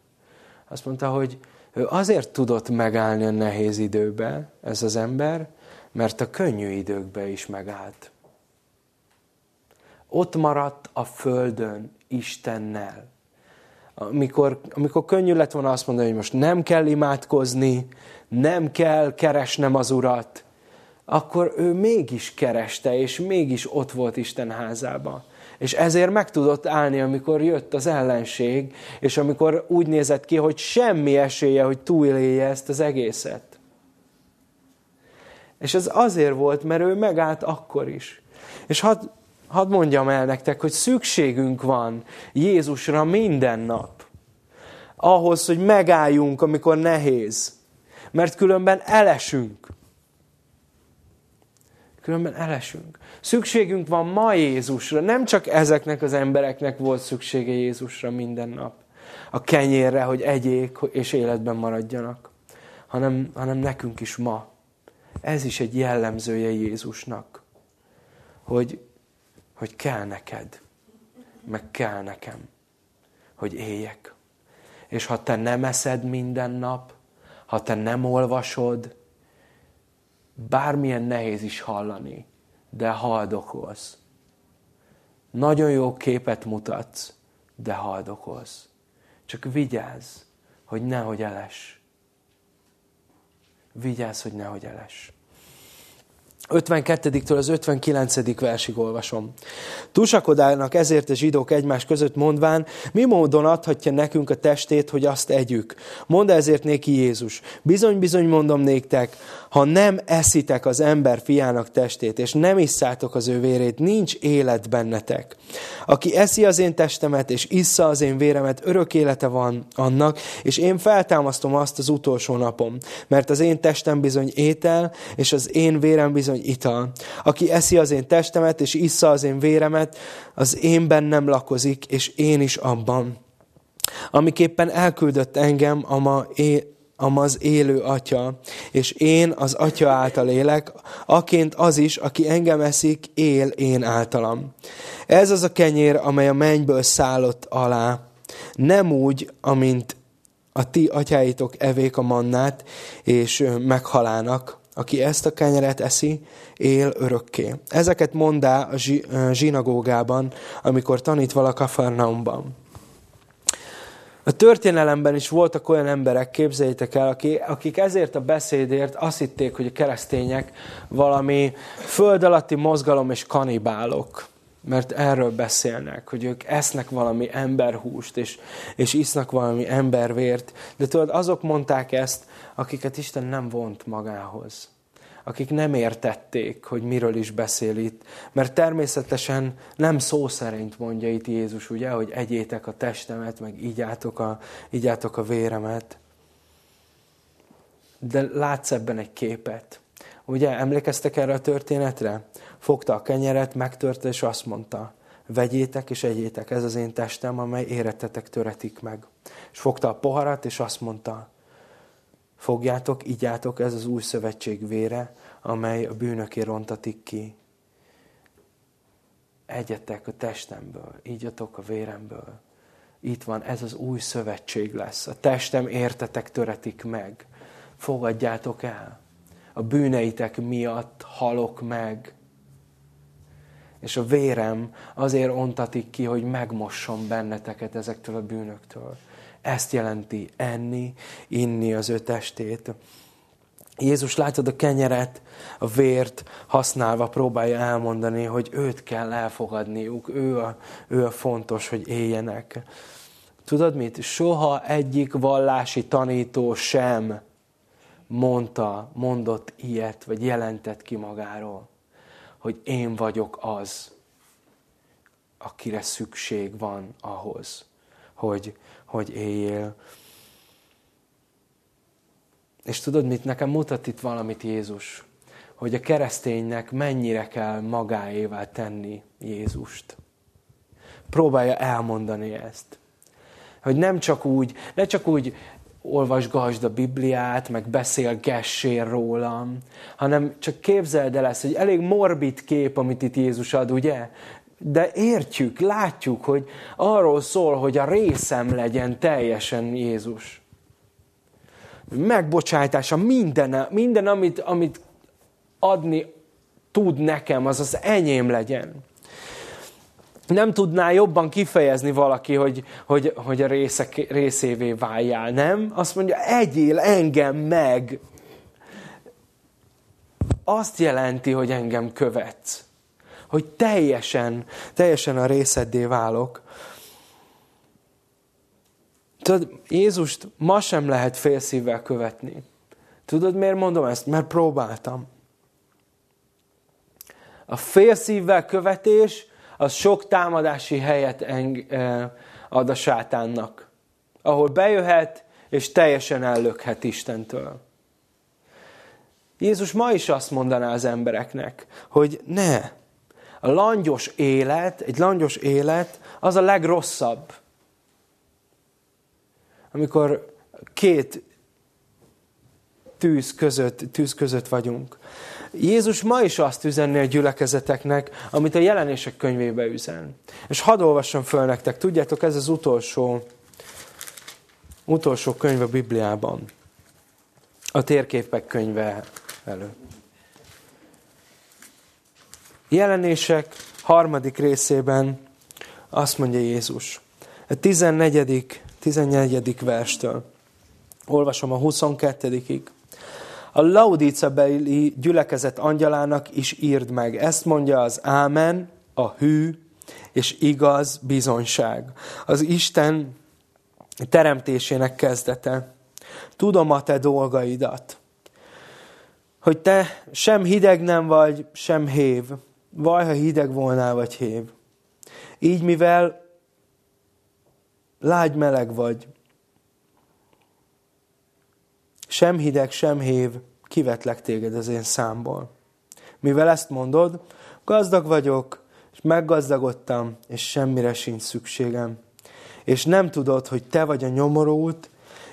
azt mondta, hogy ő azért tudott megállni a nehéz időbe, ez az ember, mert a könnyű időkbe is megállt. Ott maradt a földön Istennel. Amikor, amikor könnyű lett volna azt mondani, hogy most nem kell imádkozni, nem kell keresnem az Urat, akkor ő mégis kereste, és mégis ott volt Isten házában. És ezért meg tudott állni, amikor jött az ellenség, és amikor úgy nézett ki, hogy semmi esélye, hogy túlélje ezt az egészet. És ez azért volt, mert ő megállt akkor is. És hadd had mondjam el nektek, hogy szükségünk van Jézusra minden nap. Ahhoz, hogy megálljunk, amikor nehéz. Mert különben elesünk. Különben elesünk. Szükségünk van ma Jézusra. Nem csak ezeknek az embereknek volt szüksége Jézusra minden nap. A kenyérre, hogy egyék és életben maradjanak. Hanem, hanem nekünk is ma. Ez is egy jellemzője Jézusnak. Hogy, hogy kell neked. Meg kell nekem. Hogy éljek. És ha te nem eszed minden nap, ha te nem olvasod, bármilyen nehéz is hallani, de haldokolsz. Nagyon jó képet mutatsz, de haldokolsz. Csak vigyázz, hogy nehogy eles. Vigyázz, hogy nehogy eles. 52-től az 59. versig olvasom. Tusakodálnak ezért a zsidók egymás között mondván, mi módon adhatja nekünk a testét, hogy azt együk. Mond ezért néki Jézus. Bizony-bizony mondom néktek, ha nem eszitek az ember fiának testét, és nem isszátok az ő vérét, nincs élet bennetek. Aki eszi az én testemet, és issza az én véremet, örök élete van annak, és én feltámasztom azt az utolsó napom. Mert az én testem bizony étel, és az én vérem bizony ital. Aki eszi az én testemet, és issza az én véremet, az én bennem lakozik, és én is abban. Amiképpen elküldött engem a ma é- az élő atya, és én az atya által élek, aként az is, aki engem eszik, él én általam. Ez az a kenyér, amely a mennyből szállott alá. Nem úgy, amint a ti atyáitok evék a mannát, és meghalának. Aki ezt a kenyeret eszi, él örökké. Ezeket mondá a zsinagógában, amikor tanít vala Kafarnaumban. A történelemben is voltak olyan emberek, képzeljétek el, akik ezért a beszédért azt hitték, hogy a keresztények valami föld alatti mozgalom és kanibálok. Mert erről beszélnek, hogy ők esznek valami emberhúst, és, és isznak valami embervért. De tudod, azok mondták ezt, akiket Isten nem vont magához akik nem értették, hogy miről is beszél itt. Mert természetesen nem szó szerint mondja itt Jézus, ugye, hogy egyétek a testemet, meg ígyátok a, ígyátok a véremet. De látsz ebben egy képet. Ugye, emlékeztek erre a történetre? Fogta a kenyeret, megtörte, és azt mondta, vegyétek és egyétek, ez az én testem, amely éretetek töretik meg. És fogta a poharat, és azt mondta, Fogjátok, igyátok, ez az új szövetség vére, amely a bűnöké rontatik ki. Egyetek a testemből, ígyatok a véremből. Itt van, ez az új szövetség lesz. A testem értetek töretik meg. Fogadjátok el. A bűneitek miatt halok meg. És a vérem azért ontatik ki, hogy megmosson benneteket ezektől a bűnöktől. Ezt jelenti enni, inni az ő testét. Jézus látod a kenyeret, a vért használva próbálja elmondani, hogy őt kell elfogadniuk, ő a, ő a fontos, hogy éljenek. Tudod mit? Soha egyik vallási tanító sem mondta, mondott ilyet, vagy jelentett ki magáról, hogy én vagyok az, akire szükség van ahhoz, hogy, hogy éljél. És tudod mit? Nekem mutat itt valamit Jézus, hogy a kereszténynek mennyire kell magáévá tenni Jézust. Próbálja elmondani ezt. Hogy nem csak úgy, ne csak úgy olvasgasd a Bibliát, meg beszélgessél rólam, hanem csak képzeld el ezt, hogy elég morbid kép, amit itt Jézus ad, ugye? De értjük, látjuk, hogy arról szól, hogy a részem legyen teljesen Jézus. Megbocsájtása, minden, minden amit, amit adni tud nekem, az az enyém legyen. Nem tudná jobban kifejezni valaki, hogy, hogy, hogy a részek, részévé váljál, nem? Azt mondja, egyél engem meg. Azt jelenti, hogy engem követsz hogy teljesen, teljesen a részeddé válok. Tudod, Jézust ma sem lehet félszívvel követni. Tudod, miért mondom ezt? Mert próbáltam. A félszívvel követés, az sok támadási helyet ad a sátánnak, ahol bejöhet, és teljesen ellökhet Istentől. Jézus ma is azt mondaná az embereknek, hogy ne, a langyos élet, egy langyos élet, az a legrosszabb. Amikor két tűz között, tűz között vagyunk. Jézus ma is azt üzenni a gyülekezeteknek, amit a jelenések könyvébe üzen. És hadd olvassam föl nektek, tudjátok, ez az utolsó, utolsó könyv a Bibliában. A térképek könyve előtt. Jelenések harmadik részében azt mondja Jézus. A 14. 14. verstől. Olvasom a 22-ig. A Laudicabeli gyülekezet angyalának is írd meg. Ezt mondja az Ámen, a hű és igaz bizonyság. Az Isten teremtésének kezdete. Tudom a te dolgaidat, hogy te sem hideg nem vagy, sem hév. Vaj, ha hideg volnál, vagy hév. Így, mivel lágy meleg vagy, sem hideg, sem hév, kivetlek téged az én számból. Mivel ezt mondod, gazdag vagyok, és meggazdagodtam, és semmire sincs szükségem. És nem tudod, hogy te vagy a nyomorult,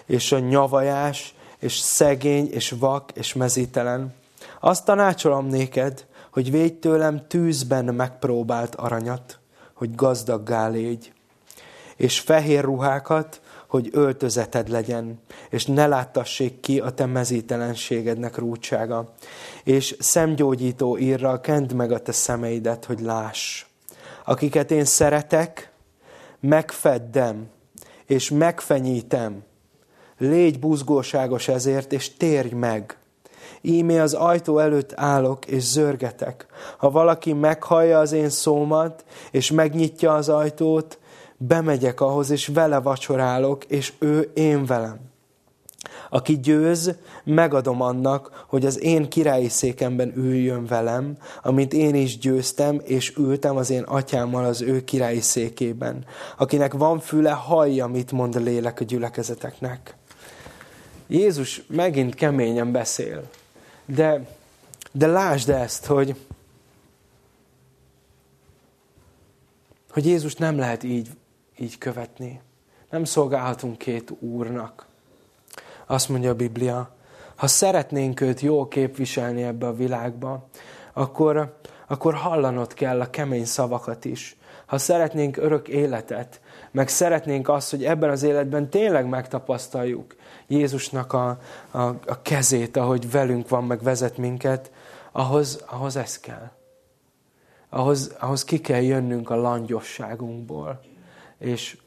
és a nyavajás, és szegény, és vak, és mezítelen. Azt tanácsolom néked, hogy védj tőlem tűzben megpróbált aranyat, hogy gazdaggá légy, és fehér ruhákat, hogy öltözeted legyen, és ne láttassék ki a te mezítelenségednek rúdsága, és szemgyógyító írral kend meg a te szemeidet, hogy láss. Akiket én szeretek, megfeddem, és megfenyítem. Légy buzgóságos ezért, és térj meg. Ímé az ajtó előtt állok, és zörgetek. Ha valaki meghallja az én szómat, és megnyitja az ajtót, bemegyek ahhoz, és vele vacsorálok, és ő én velem. Aki győz, megadom annak, hogy az én királyi székemben üljön velem, amint én is győztem, és ültem az én atyámmal az ő királyi székében. Akinek van füle, hallja, mit mond a lélek a gyülekezeteknek. Jézus megint keményen beszél, de, de lásd ezt, hogy, hogy Jézus nem lehet így így követni. Nem szolgálhatunk két úrnak. Azt mondja a Biblia, ha szeretnénk őt jól képviselni ebbe a világba, akkor, akkor hallanod kell a kemény szavakat is. Ha szeretnénk örök életet, meg szeretnénk azt, hogy ebben az életben tényleg megtapasztaljuk Jézusnak a, a, a kezét, ahogy velünk van, meg vezet minket, ahhoz, ahhoz ez kell. Ahhoz, ahhoz ki kell jönnünk a langyosságunkból és,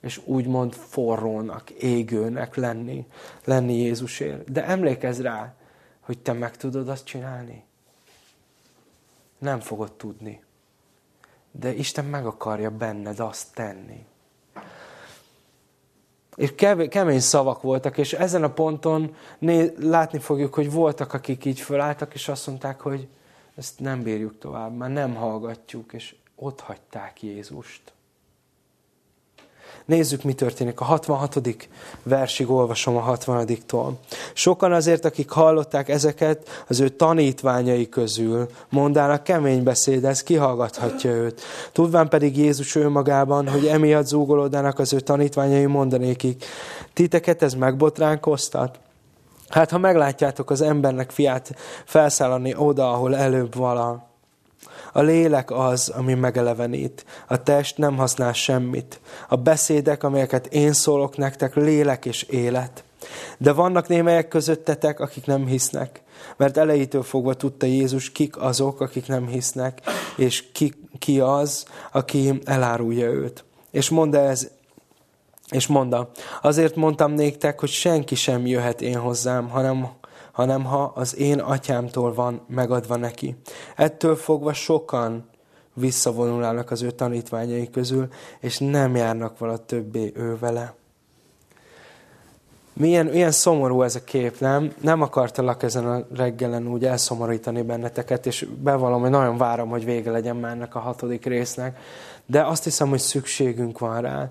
és úgymond forrónak, égőnek lenni, lenni Jézusért. De emlékezz rá, hogy te meg tudod azt csinálni. Nem fogod tudni. De Isten meg akarja benned azt tenni. És kemény szavak voltak, és ezen a ponton látni fogjuk, hogy voltak, akik így fölálltak, és azt mondták, hogy ezt nem bírjuk tovább, már nem hallgatjuk, és ott hagyták Jézust. Nézzük, mi történik. A 66. versig olvasom a 60-tól. Sokan azért, akik hallották ezeket, az ő tanítványai közül mondának kemény beszéd, ez kihallgathatja őt. Tudván pedig Jézus ő magában, hogy emiatt zúgolódának az ő tanítványai mondanékik. Titeket ez megbotránkoztat? Hát, ha meglátjátok az embernek fiát felszállani oda, ahol előbb vala, a lélek az, ami megelevenít. A test nem használ semmit. A beszédek, amelyeket én szólok nektek, lélek és élet. De vannak némelyek közöttetek, akik nem hisznek. Mert elejétől fogva tudta Jézus, kik azok, akik nem hisznek, és ki, ki az, aki elárulja őt. És mondta ez, és mondta, azért mondtam néktek, hogy senki sem jöhet én hozzám, hanem hanem ha az én atyámtól van megadva neki. Ettől fogva sokan visszavonulnának az ő tanítványai közül, és nem járnak vala többé ő vele. Milyen, milyen szomorú ez a kép, nem? Nem akartalak ezen a reggelen úgy elszomorítani benneteket, és bevallom, hogy nagyon várom, hogy vége legyen már ennek a hatodik résznek, de azt hiszem, hogy szükségünk van rá.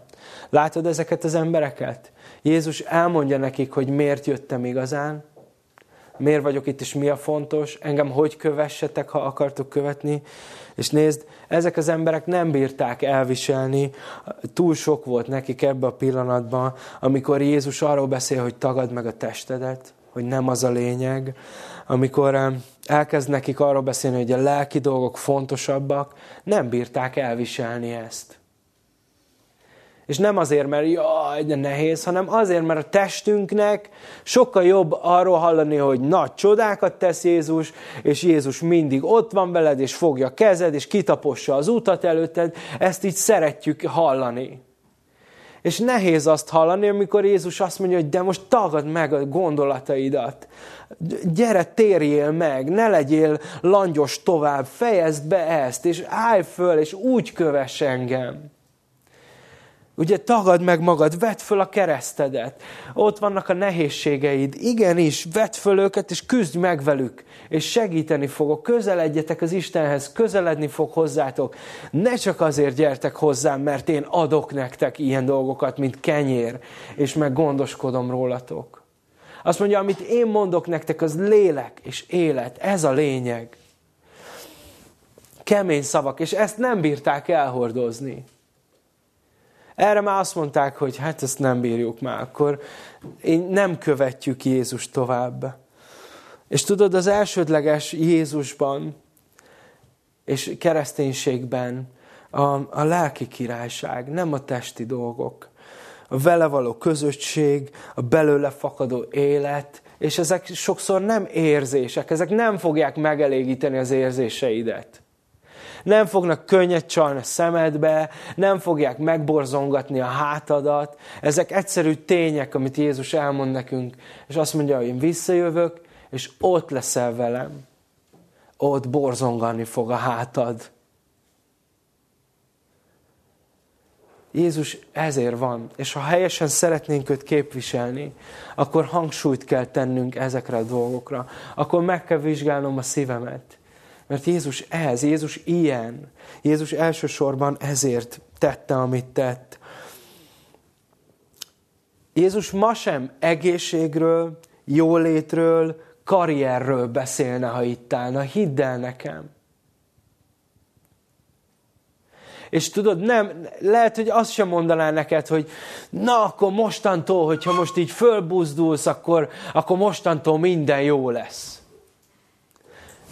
Látod ezeket az embereket? Jézus elmondja nekik, hogy miért jöttem igazán, miért vagyok itt, és mi a fontos, engem hogy kövessetek, ha akartok követni. És nézd, ezek az emberek nem bírták elviselni, túl sok volt nekik ebbe a pillanatban, amikor Jézus arról beszél, hogy tagad meg a testedet, hogy nem az a lényeg, amikor elkezd nekik arról beszélni, hogy a lelki dolgok fontosabbak, nem bírták elviselni ezt. És nem azért, mert jaj, de nehéz, hanem azért, mert a testünknek sokkal jobb arról hallani, hogy nagy csodákat tesz Jézus, és Jézus mindig ott van veled, és fogja kezed, és kitapossa az utat előtted. Ezt így szeretjük hallani. És nehéz azt hallani, amikor Jézus azt mondja, hogy de most tagad meg a gondolataidat. Gyere, térjél meg, ne legyél langyos tovább, fejezd be ezt, és állj föl, és úgy kövess engem. Ugye tagad meg magad, vedd föl a keresztedet. Ott vannak a nehézségeid. Igenis, vedd föl őket, és küzdj meg velük. És segíteni fogok. Közeledjetek az Istenhez, közeledni fog hozzátok. Ne csak azért gyertek hozzám, mert én adok nektek ilyen dolgokat, mint kenyér, és meg gondoskodom rólatok. Azt mondja, amit én mondok nektek, az lélek és élet. Ez a lényeg. Kemény szavak, és ezt nem bírták elhordozni. Erre már azt mondták, hogy hát ezt nem bírjuk már, akkor én nem követjük Jézus tovább. És tudod, az elsődleges Jézusban és kereszténységben a, a lelki királyság, nem a testi dolgok. A vele való közösség, a belőle fakadó élet, és ezek sokszor nem érzések, ezek nem fogják megelégíteni az érzéseidet nem fognak könnyet csalni a szemedbe, nem fogják megborzongatni a hátadat. Ezek egyszerű tények, amit Jézus elmond nekünk, és azt mondja, hogy én visszajövök, és ott leszel velem. Ott borzongani fog a hátad. Jézus ezért van, és ha helyesen szeretnénk őt képviselni, akkor hangsúlyt kell tennünk ezekre a dolgokra. Akkor meg kell vizsgálnom a szívemet. Mert Jézus ez, Jézus ilyen. Jézus elsősorban ezért tette, amit tett. Jézus ma sem egészségről, jólétről, karrierről beszélne, ha itt állna. Hidd el nekem. És tudod, nem, lehet, hogy azt sem mondaná neked, hogy na, akkor mostantól, hogyha most így fölbuzdulsz, akkor, akkor mostantól minden jó lesz.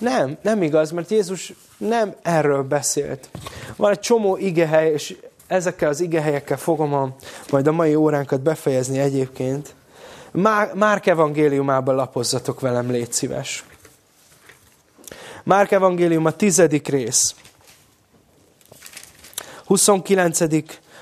Nem, nem igaz, mert Jézus nem erről beszélt. Van egy csomó igehely, és ezekkel az igehelyekkel fogom a, majd a mai óránkat befejezni egyébként. Márk evangéliumában lapozzatok velem, légy szíves. Márk evangélium a tizedik rész. 29.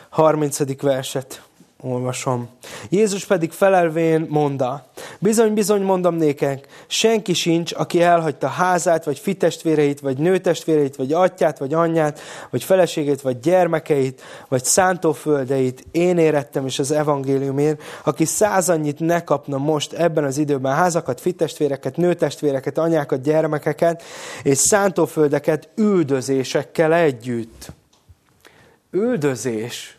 30. verset olvasom. Jézus pedig felelvén mondta, bizony, bizony mondom nékek, senki sincs, aki elhagyta házát, vagy fitestvéreit, vagy nőtestvéreit, vagy atyát, vagy anyját, vagy feleségét, vagy gyermekeit, vagy szántóföldeit, én érettem is az evangéliumért, aki százannyit ne kapna most ebben az időben házakat, fitestvéreket, nőtestvéreket, anyákat, gyermekeket, és szántóföldeket üldözésekkel együtt. Üldözés.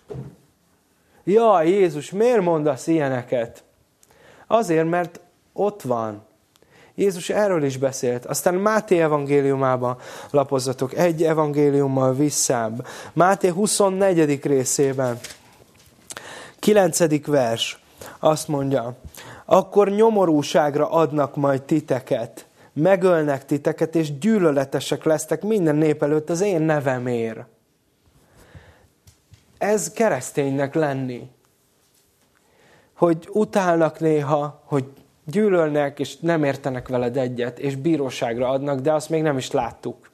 Ja, Jézus, miért mondasz ilyeneket? Azért, mert ott van. Jézus erről is beszélt. Aztán Máté evangéliumában lapozzatok egy evangéliummal visszább. Máté 24. részében, 9. vers, azt mondja, akkor nyomorúságra adnak majd titeket, megölnek titeket, és gyűlöletesek lesztek minden nép előtt az én nevemért ez kereszténynek lenni. Hogy utálnak néha, hogy gyűlölnek, és nem értenek veled egyet, és bíróságra adnak, de azt még nem is láttuk.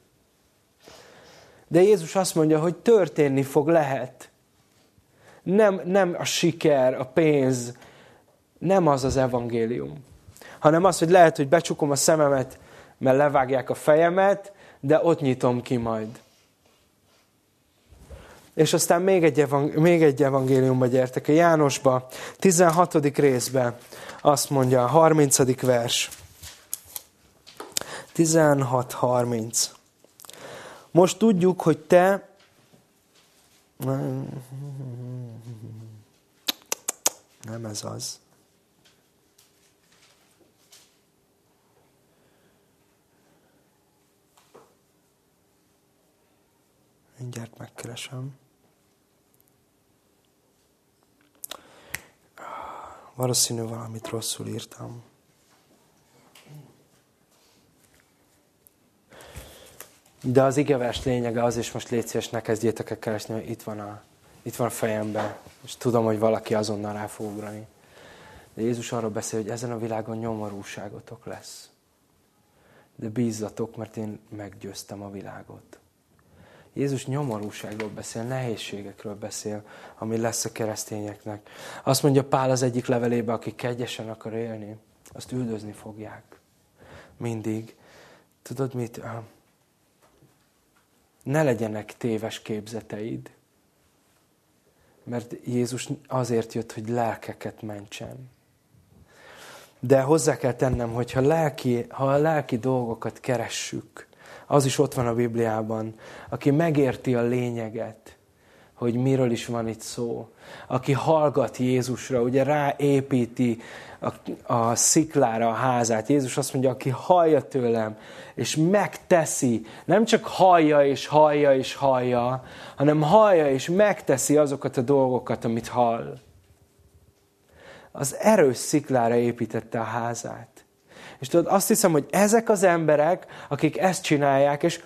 De Jézus azt mondja, hogy történni fog, lehet. Nem, nem a siker, a pénz, nem az az evangélium. Hanem az, hogy lehet, hogy becsukom a szememet, mert levágják a fejemet, de ott nyitom ki majd. És aztán még egy, evang- még egy evangéliumba gyertek, a Jánosba, 16. részbe, azt mondja, a 30. vers. 16.30. Most tudjuk, hogy te nem ez az. Mindjárt megkeresem. Valószínű valamit rosszul írtam. De az igevers lényege az, és most légy szíves, ne kezdjétek el keresni, hogy itt van a, itt van a fejemben, és tudom, hogy valaki azonnal rá fog ugrani. De Jézus arról beszél, hogy ezen a világon nyomorúságotok lesz. De bízzatok, mert én meggyőztem a világot. Jézus nyomorúságról beszél, nehézségekről beszél, ami lesz a keresztényeknek. Azt mondja Pál az egyik levelébe, aki kegyesen akar élni, azt üldözni fogják. Mindig. Tudod mit? Ne legyenek téves képzeteid, mert Jézus azért jött, hogy lelkeket mentsen. De hozzá kell tennem, hogy ha, lelki, ha a lelki dolgokat keressük, az is ott van a Bibliában, aki megérti a lényeget, hogy miről is van itt szó. Aki hallgat Jézusra, ugye ráépíti a, a sziklára a házát. Jézus azt mondja, aki hallja tőlem, és megteszi, nem csak hallja és hallja és hallja, hanem hallja és megteszi azokat a dolgokat, amit hall. Az erős sziklára építette a házát. És tudod, azt hiszem, hogy ezek az emberek, akik ezt csinálják, és,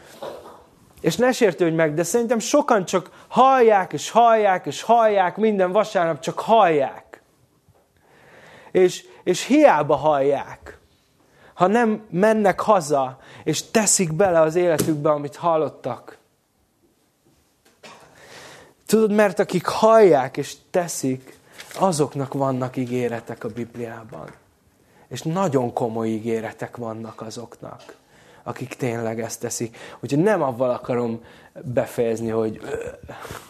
és ne sértődj meg, de szerintem sokan csak hallják, és hallják, és hallják, minden vasárnap csak hallják. És, és hiába hallják, ha nem mennek haza, és teszik bele az életükbe, amit hallottak. Tudod, mert akik hallják és teszik, azoknak vannak ígéretek a Bibliában. És nagyon komoly ígéretek vannak azoknak, akik tényleg ezt teszik. Úgyhogy nem avval akarom befejezni, hogy,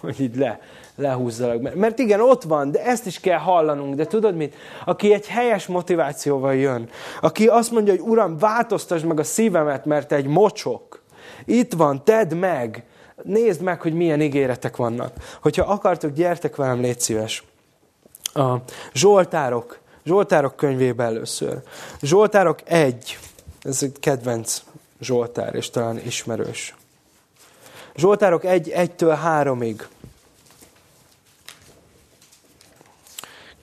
hogy így le, lehúzzalak. Mert igen, ott van, de ezt is kell hallanunk. De tudod mit? Aki egy helyes motivációval jön, aki azt mondja, hogy Uram, változtasd meg a szívemet, mert egy mocsok. Itt van, tedd meg. Nézd meg, hogy milyen ígéretek vannak. Hogyha akartok, gyertek velem, légy szíves. A Zsoltárok Zsoltárok könyvébe először. Zsoltárok egy, ez egy kedvenc Zsoltár, és talán ismerős. Zsoltárok egy, egytől háromig.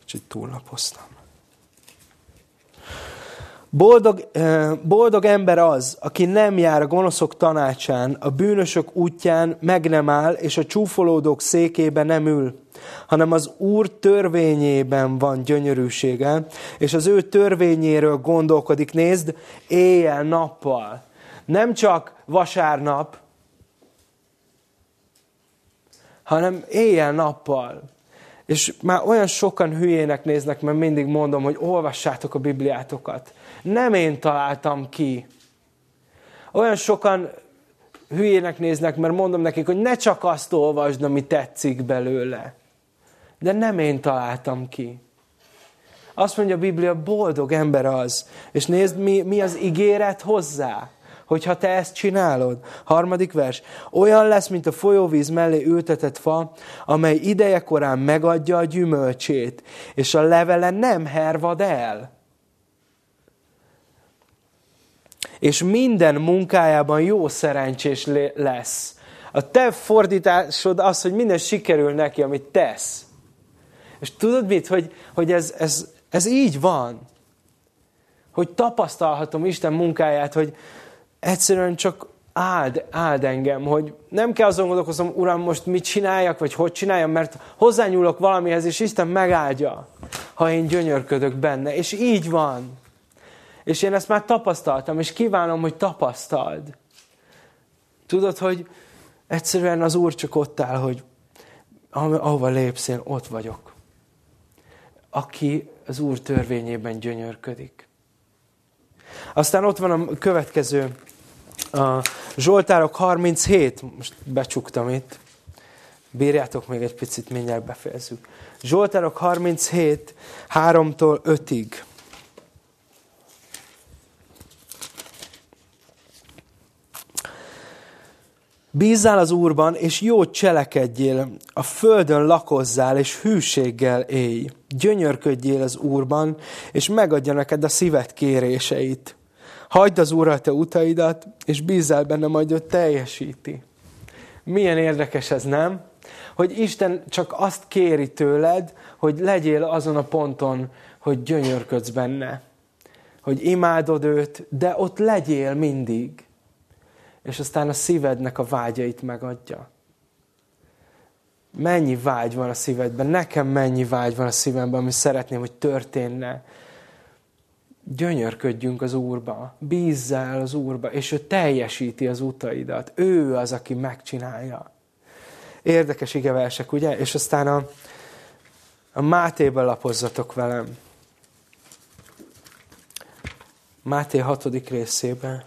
Kicsit túllapoztam. Boldog, eh, boldog ember az, aki nem jár a gonoszok tanácsán, a bűnösök útján meg nem áll, és a csúfolódók székébe nem ül, hanem az Úr törvényében van gyönyörűsége, és az ő törvényéről gondolkodik, nézd, éjjel-nappal. Nem csak vasárnap, hanem éjjel-nappal. És már olyan sokan hülyének néznek, mert mindig mondom, hogy olvassátok a Bibliátokat. Nem én találtam ki. Olyan sokan hülyének néznek, mert mondom nekik, hogy ne csak azt olvasd, ami tetszik belőle. De nem én találtam ki. Azt mondja a Biblia, boldog ember az. És nézd, mi, mi az ígéret hozzá hogyha te ezt csinálod. Harmadik vers. Olyan lesz, mint a folyóvíz mellé ültetett fa, amely ideje korán megadja a gyümölcsét, és a levele nem hervad el. És minden munkájában jó szerencsés lesz. A te fordításod az, hogy minden sikerül neki, amit tesz. És tudod mit, hogy, hogy ez, ez, ez így van. Hogy tapasztalhatom Isten munkáját, hogy, egyszerűen csak áld, áld engem, hogy nem kell azon gondolkozom, Uram, most mit csináljak, vagy hogy csináljam, mert hozzányúlok valamihez, és Isten megáldja, ha én gyönyörködök benne. És így van. És én ezt már tapasztaltam, és kívánom, hogy tapasztald. Tudod, hogy egyszerűen az Úr csak ott áll, hogy ahova lépsz, én ott vagyok. Aki az Úr törvényében gyönyörködik. Aztán ott van a következő a Zsoltárok 37, most becsuktam itt, Bírjátok még egy picit, mindjárt befejezzük. Zsoltárok 37, 3-tól 5-ig. Bízzál az Úrban, és jót cselekedjél, a földön lakozzál, és hűséggel élj. Gyönyörködjél az Úrban, és megadja neked a szíved kéréseit. Hagyd az Úrra te utaidat, és bízzál benne, majd ő teljesíti. Milyen érdekes ez, nem? Hogy Isten csak azt kéri tőled, hogy legyél azon a ponton, hogy gyönyörködsz benne. Hogy imádod őt, de ott legyél mindig és aztán a szívednek a vágyait megadja. Mennyi vágy van a szívedben, nekem mennyi vágy van a szívemben, ami szeretném, hogy történne. Gyönyörködjünk az Úrba, bízz el az Úrba, és ő teljesíti az utaidat. Ő az, aki megcsinálja. Érdekes igeversek, ugye? És aztán a, a Mátéba lapozzatok velem. Máté hatodik részében.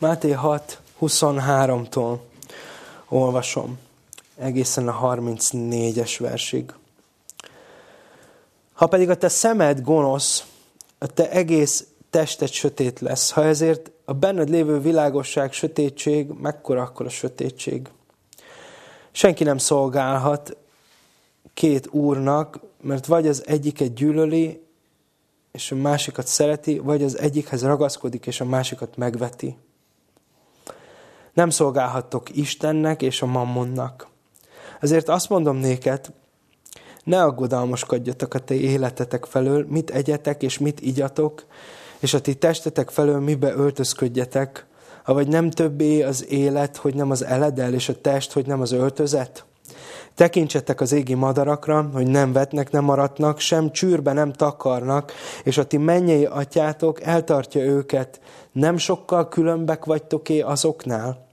Máté 6, 23-tól olvasom, egészen a 34-es versig. Ha pedig a te szemed gonosz, a te egész tested sötét lesz. Ha ezért a benned lévő világosság, sötétség, mekkora akkor a sötétség? Senki nem szolgálhat két úrnak, mert vagy az egyiket gyűlöli, és a másikat szereti, vagy az egyikhez ragaszkodik, és a másikat megveti. Nem szolgálhattok Istennek és a mammonnak. Ezért azt mondom néked, ne aggodalmaskodjatok a ti életetek felől, mit egyetek és mit igyatok, és a ti testetek felől mibe öltözködjetek, avagy nem többé az élet, hogy nem az eledel, és a test, hogy nem az öltözet? Tekintsetek az égi madarakra, hogy nem vetnek, nem maradnak, sem csűrbe nem takarnak, és a ti mennyei atyátok eltartja őket, nem sokkal különbek vagytok-é azoknál?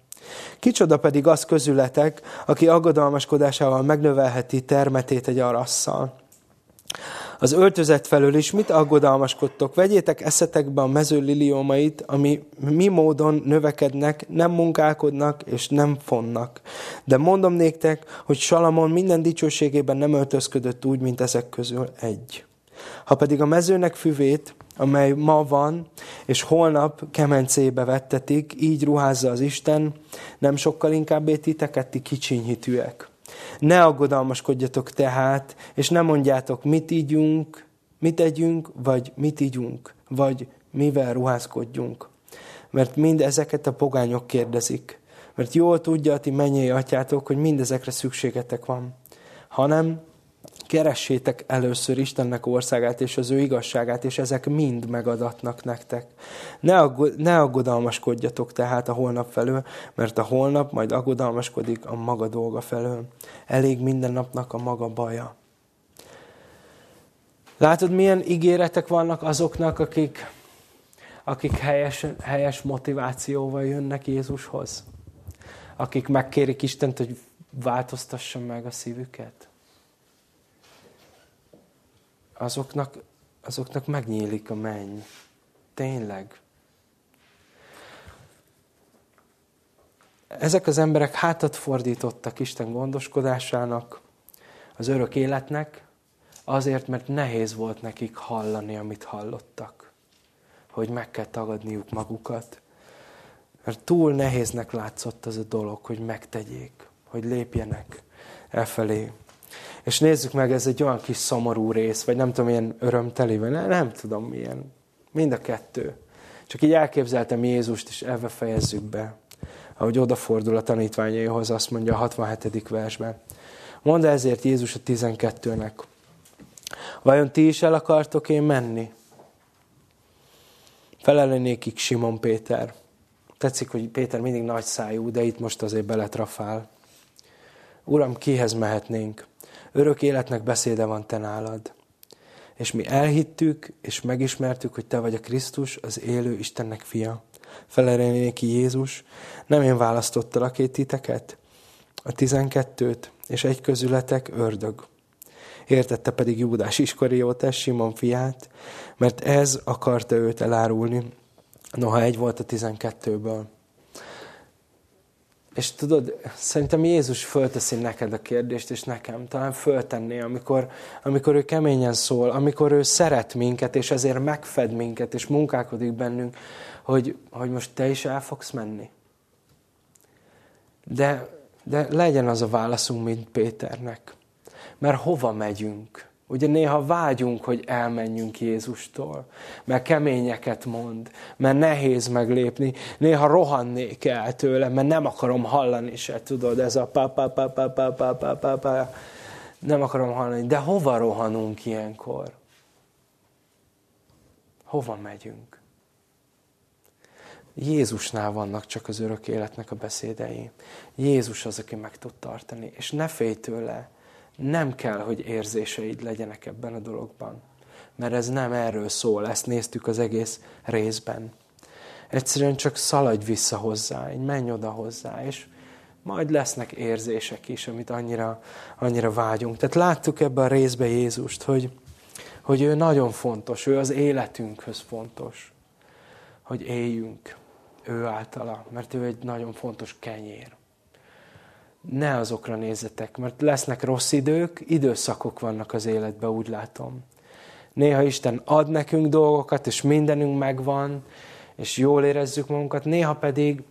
Kicsoda pedig az közületek, aki aggodalmaskodásával megnövelheti termetét egy arasszal. Az öltözet felől is mit aggodalmaskodtok? Vegyétek eszetekbe a mező liliomait, ami mi módon növekednek, nem munkálkodnak és nem fonnak. De mondom néktek, hogy Salamon minden dicsőségében nem öltözködött úgy, mint ezek közül egy. Ha pedig a mezőnek füvét, amely ma van, és holnap kemencébe vettetik, így ruházza az Isten, nem sokkal inkább titeket, ti kicsinyhitűek. Ne aggodalmaskodjatok tehát, és ne mondjátok, mit ígyunk, mit együnk, vagy mit ígyunk, vagy mivel ruházkodjunk. Mert mind ezeket a pogányok kérdezik. Mert jól tudja a ti mennyei atyátok, hogy mindezekre szükségetek van. Hanem Keressétek először Istennek országát és az ő igazságát, és ezek mind megadatnak nektek. Ne, aggod, ne aggodalmaskodjatok tehát a holnap felől, mert a holnap majd aggodalmaskodik a maga dolga felől. Elég minden napnak a maga baja. Látod, milyen ígéretek vannak azoknak, akik, akik helyes, helyes motivációval jönnek Jézushoz? Akik megkérik Istent, hogy változtassa meg a szívüket? Azoknak, azoknak megnyílik a menny. Tényleg. Ezek az emberek hátat fordítottak Isten gondoskodásának, az örök életnek, azért, mert nehéz volt nekik hallani, amit hallottak. Hogy meg kell tagadniuk magukat. Mert túl nehéznek látszott az a dolog, hogy megtegyék, hogy lépjenek elfelé. És nézzük meg, ez egy olyan kis szomorú rész, vagy nem tudom, milyen örömteli, vagy nem, nem tudom milyen. Mind a kettő. Csak így elképzeltem Jézust, és ebbe fejezzük be. Ahogy odafordul a tanítványaihoz, azt mondja a 67. versben. Mondd ezért Jézus a 12-nek. Vajon ti is el akartok én menni? Felelenékik Simon Péter. Tetszik, hogy Péter mindig nagy szájú, de itt most azért beletrafál. Uram, kihez mehetnénk? Örök életnek beszéde van te nálad. És mi elhittük, és megismertük, hogy te vagy a Krisztus, az élő Istennek fia. Felelné neki Jézus, nem én választottalak két titeket? A tizenkettőt, és egy közületek ördög. Értette pedig Júdás Iskariótes, Simon fiát, mert ez akarta őt elárulni, Noha egy volt a tizenkettőből. És tudod, szerintem Jézus fölteszi neked a kérdést, és nekem talán föltenné, amikor, amikor ő keményen szól, amikor ő szeret minket, és ezért megfed minket, és munkálkodik bennünk, hogy, hogy most te is el fogsz menni. De, de legyen az a válaszunk, mint Péternek. Mert hova megyünk? Ugye néha vágyunk, hogy elmenjünk Jézustól, mert keményeket mond, mert nehéz meglépni. Néha rohannék el tőle, mert nem akarom hallani se, tudod, ez a pa pa pa pa pa pa pa pa pa Nem akarom hallani. De hova rohanunk ilyenkor? Hova megyünk? Jézusnál vannak csak az örök életnek a beszédei. Jézus az, aki meg tud tartani. És ne félj tőle nem kell, hogy érzéseid legyenek ebben a dologban. Mert ez nem erről szól, ezt néztük az egész részben. Egyszerűen csak szaladj vissza hozzá, menj oda hozzá, és majd lesznek érzések is, amit annyira, annyira vágyunk. Tehát láttuk ebben a részben Jézust, hogy, hogy ő nagyon fontos, ő az életünkhöz fontos, hogy éljünk ő általa, mert ő egy nagyon fontos kenyér ne azokra nézzetek, mert lesznek rossz idők, időszakok vannak az életben, úgy látom. Néha Isten ad nekünk dolgokat, és mindenünk megvan, és jól érezzük magunkat, néha pedig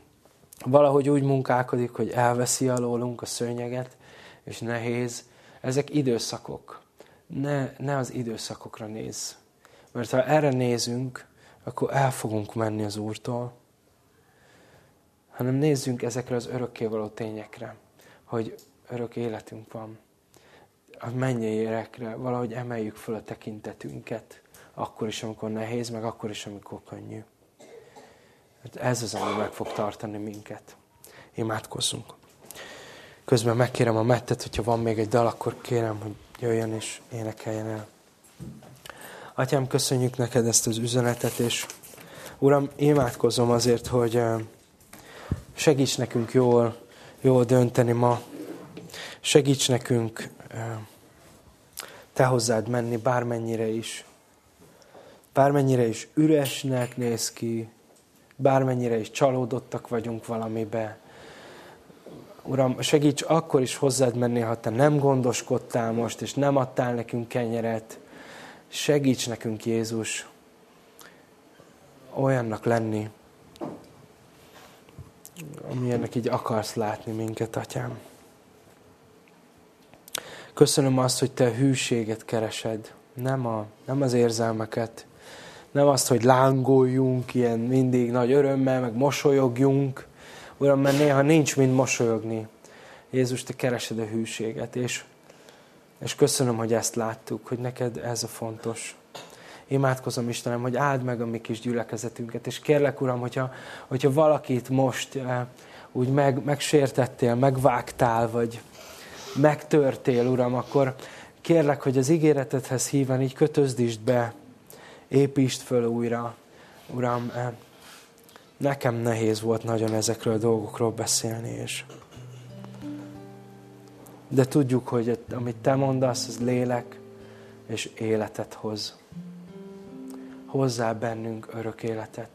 valahogy úgy munkálkodik, hogy elveszi alólunk a szőnyeget, és nehéz. Ezek időszakok. Ne, ne az időszakokra néz. Mert ha erre nézünk, akkor el fogunk menni az Úrtól. Hanem nézzünk ezekre az örökkévaló tényekre hogy örök életünk van. A mennyeiekre valahogy emeljük föl a tekintetünket, akkor is, amikor nehéz, meg akkor is, amikor könnyű. Hát ez az, ami meg fog tartani minket. Imádkozzunk. Közben megkérem a mettet, hogyha van még egy dal, akkor kérem, hogy jöjjön és énekeljen el. Atyám, köszönjük neked ezt az üzenetet, és Uram, imádkozom azért, hogy eh, segíts nekünk jól jól dönteni ma. Segíts nekünk te hozzád menni, bármennyire is. Bármennyire is üresnek néz ki, bármennyire is csalódottak vagyunk valamibe. Uram, segíts akkor is hozzád menni, ha te nem gondoskodtál most, és nem adtál nekünk kenyeret. Segíts nekünk, Jézus, olyannak lenni, amilyennek így akarsz látni minket, Atyám. Köszönöm azt, hogy Te hűséget keresed, nem, a, nem az érzelmeket, nem azt, hogy lángoljunk ilyen mindig nagy örömmel, meg mosolyogjunk. Uram, mert néha nincs mind mosolyogni. Jézus, Te keresed a hűséget, és, és köszönöm, hogy ezt láttuk, hogy neked ez a fontos imádkozom Istenem, hogy áld meg a mi kis gyülekezetünket, és kérlek, Uram, hogyha, hogyha valakit most eh, úgy meg, megsértettél, megvágtál, vagy megtörtél, Uram, akkor kérlek, hogy az ígéretedhez híven így kötözdítsd be, építsd föl újra. Uram, eh, nekem nehéz volt nagyon ezekről a dolgokról beszélni, és de tudjuk, hogy amit Te mondasz, az lélek és életet hoz hozzá bennünk örök életet.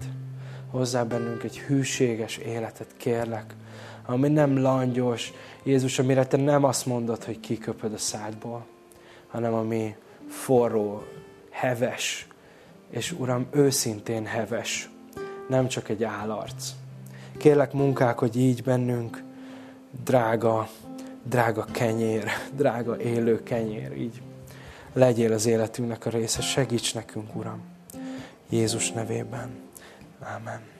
Hozzá bennünk egy hűséges életet, kérlek, ami nem langyos. Jézus, amire te nem azt mondod, hogy kiköpöd a szádból, hanem ami forró, heves, és Uram, őszintén heves, nem csak egy állarc. Kérlek munkák, hogy így bennünk drága, drága kenyér, <laughs> drága élő kenyér, így legyél az életünknek a része. Segíts nekünk, Uram! Jézus nevében. Amen.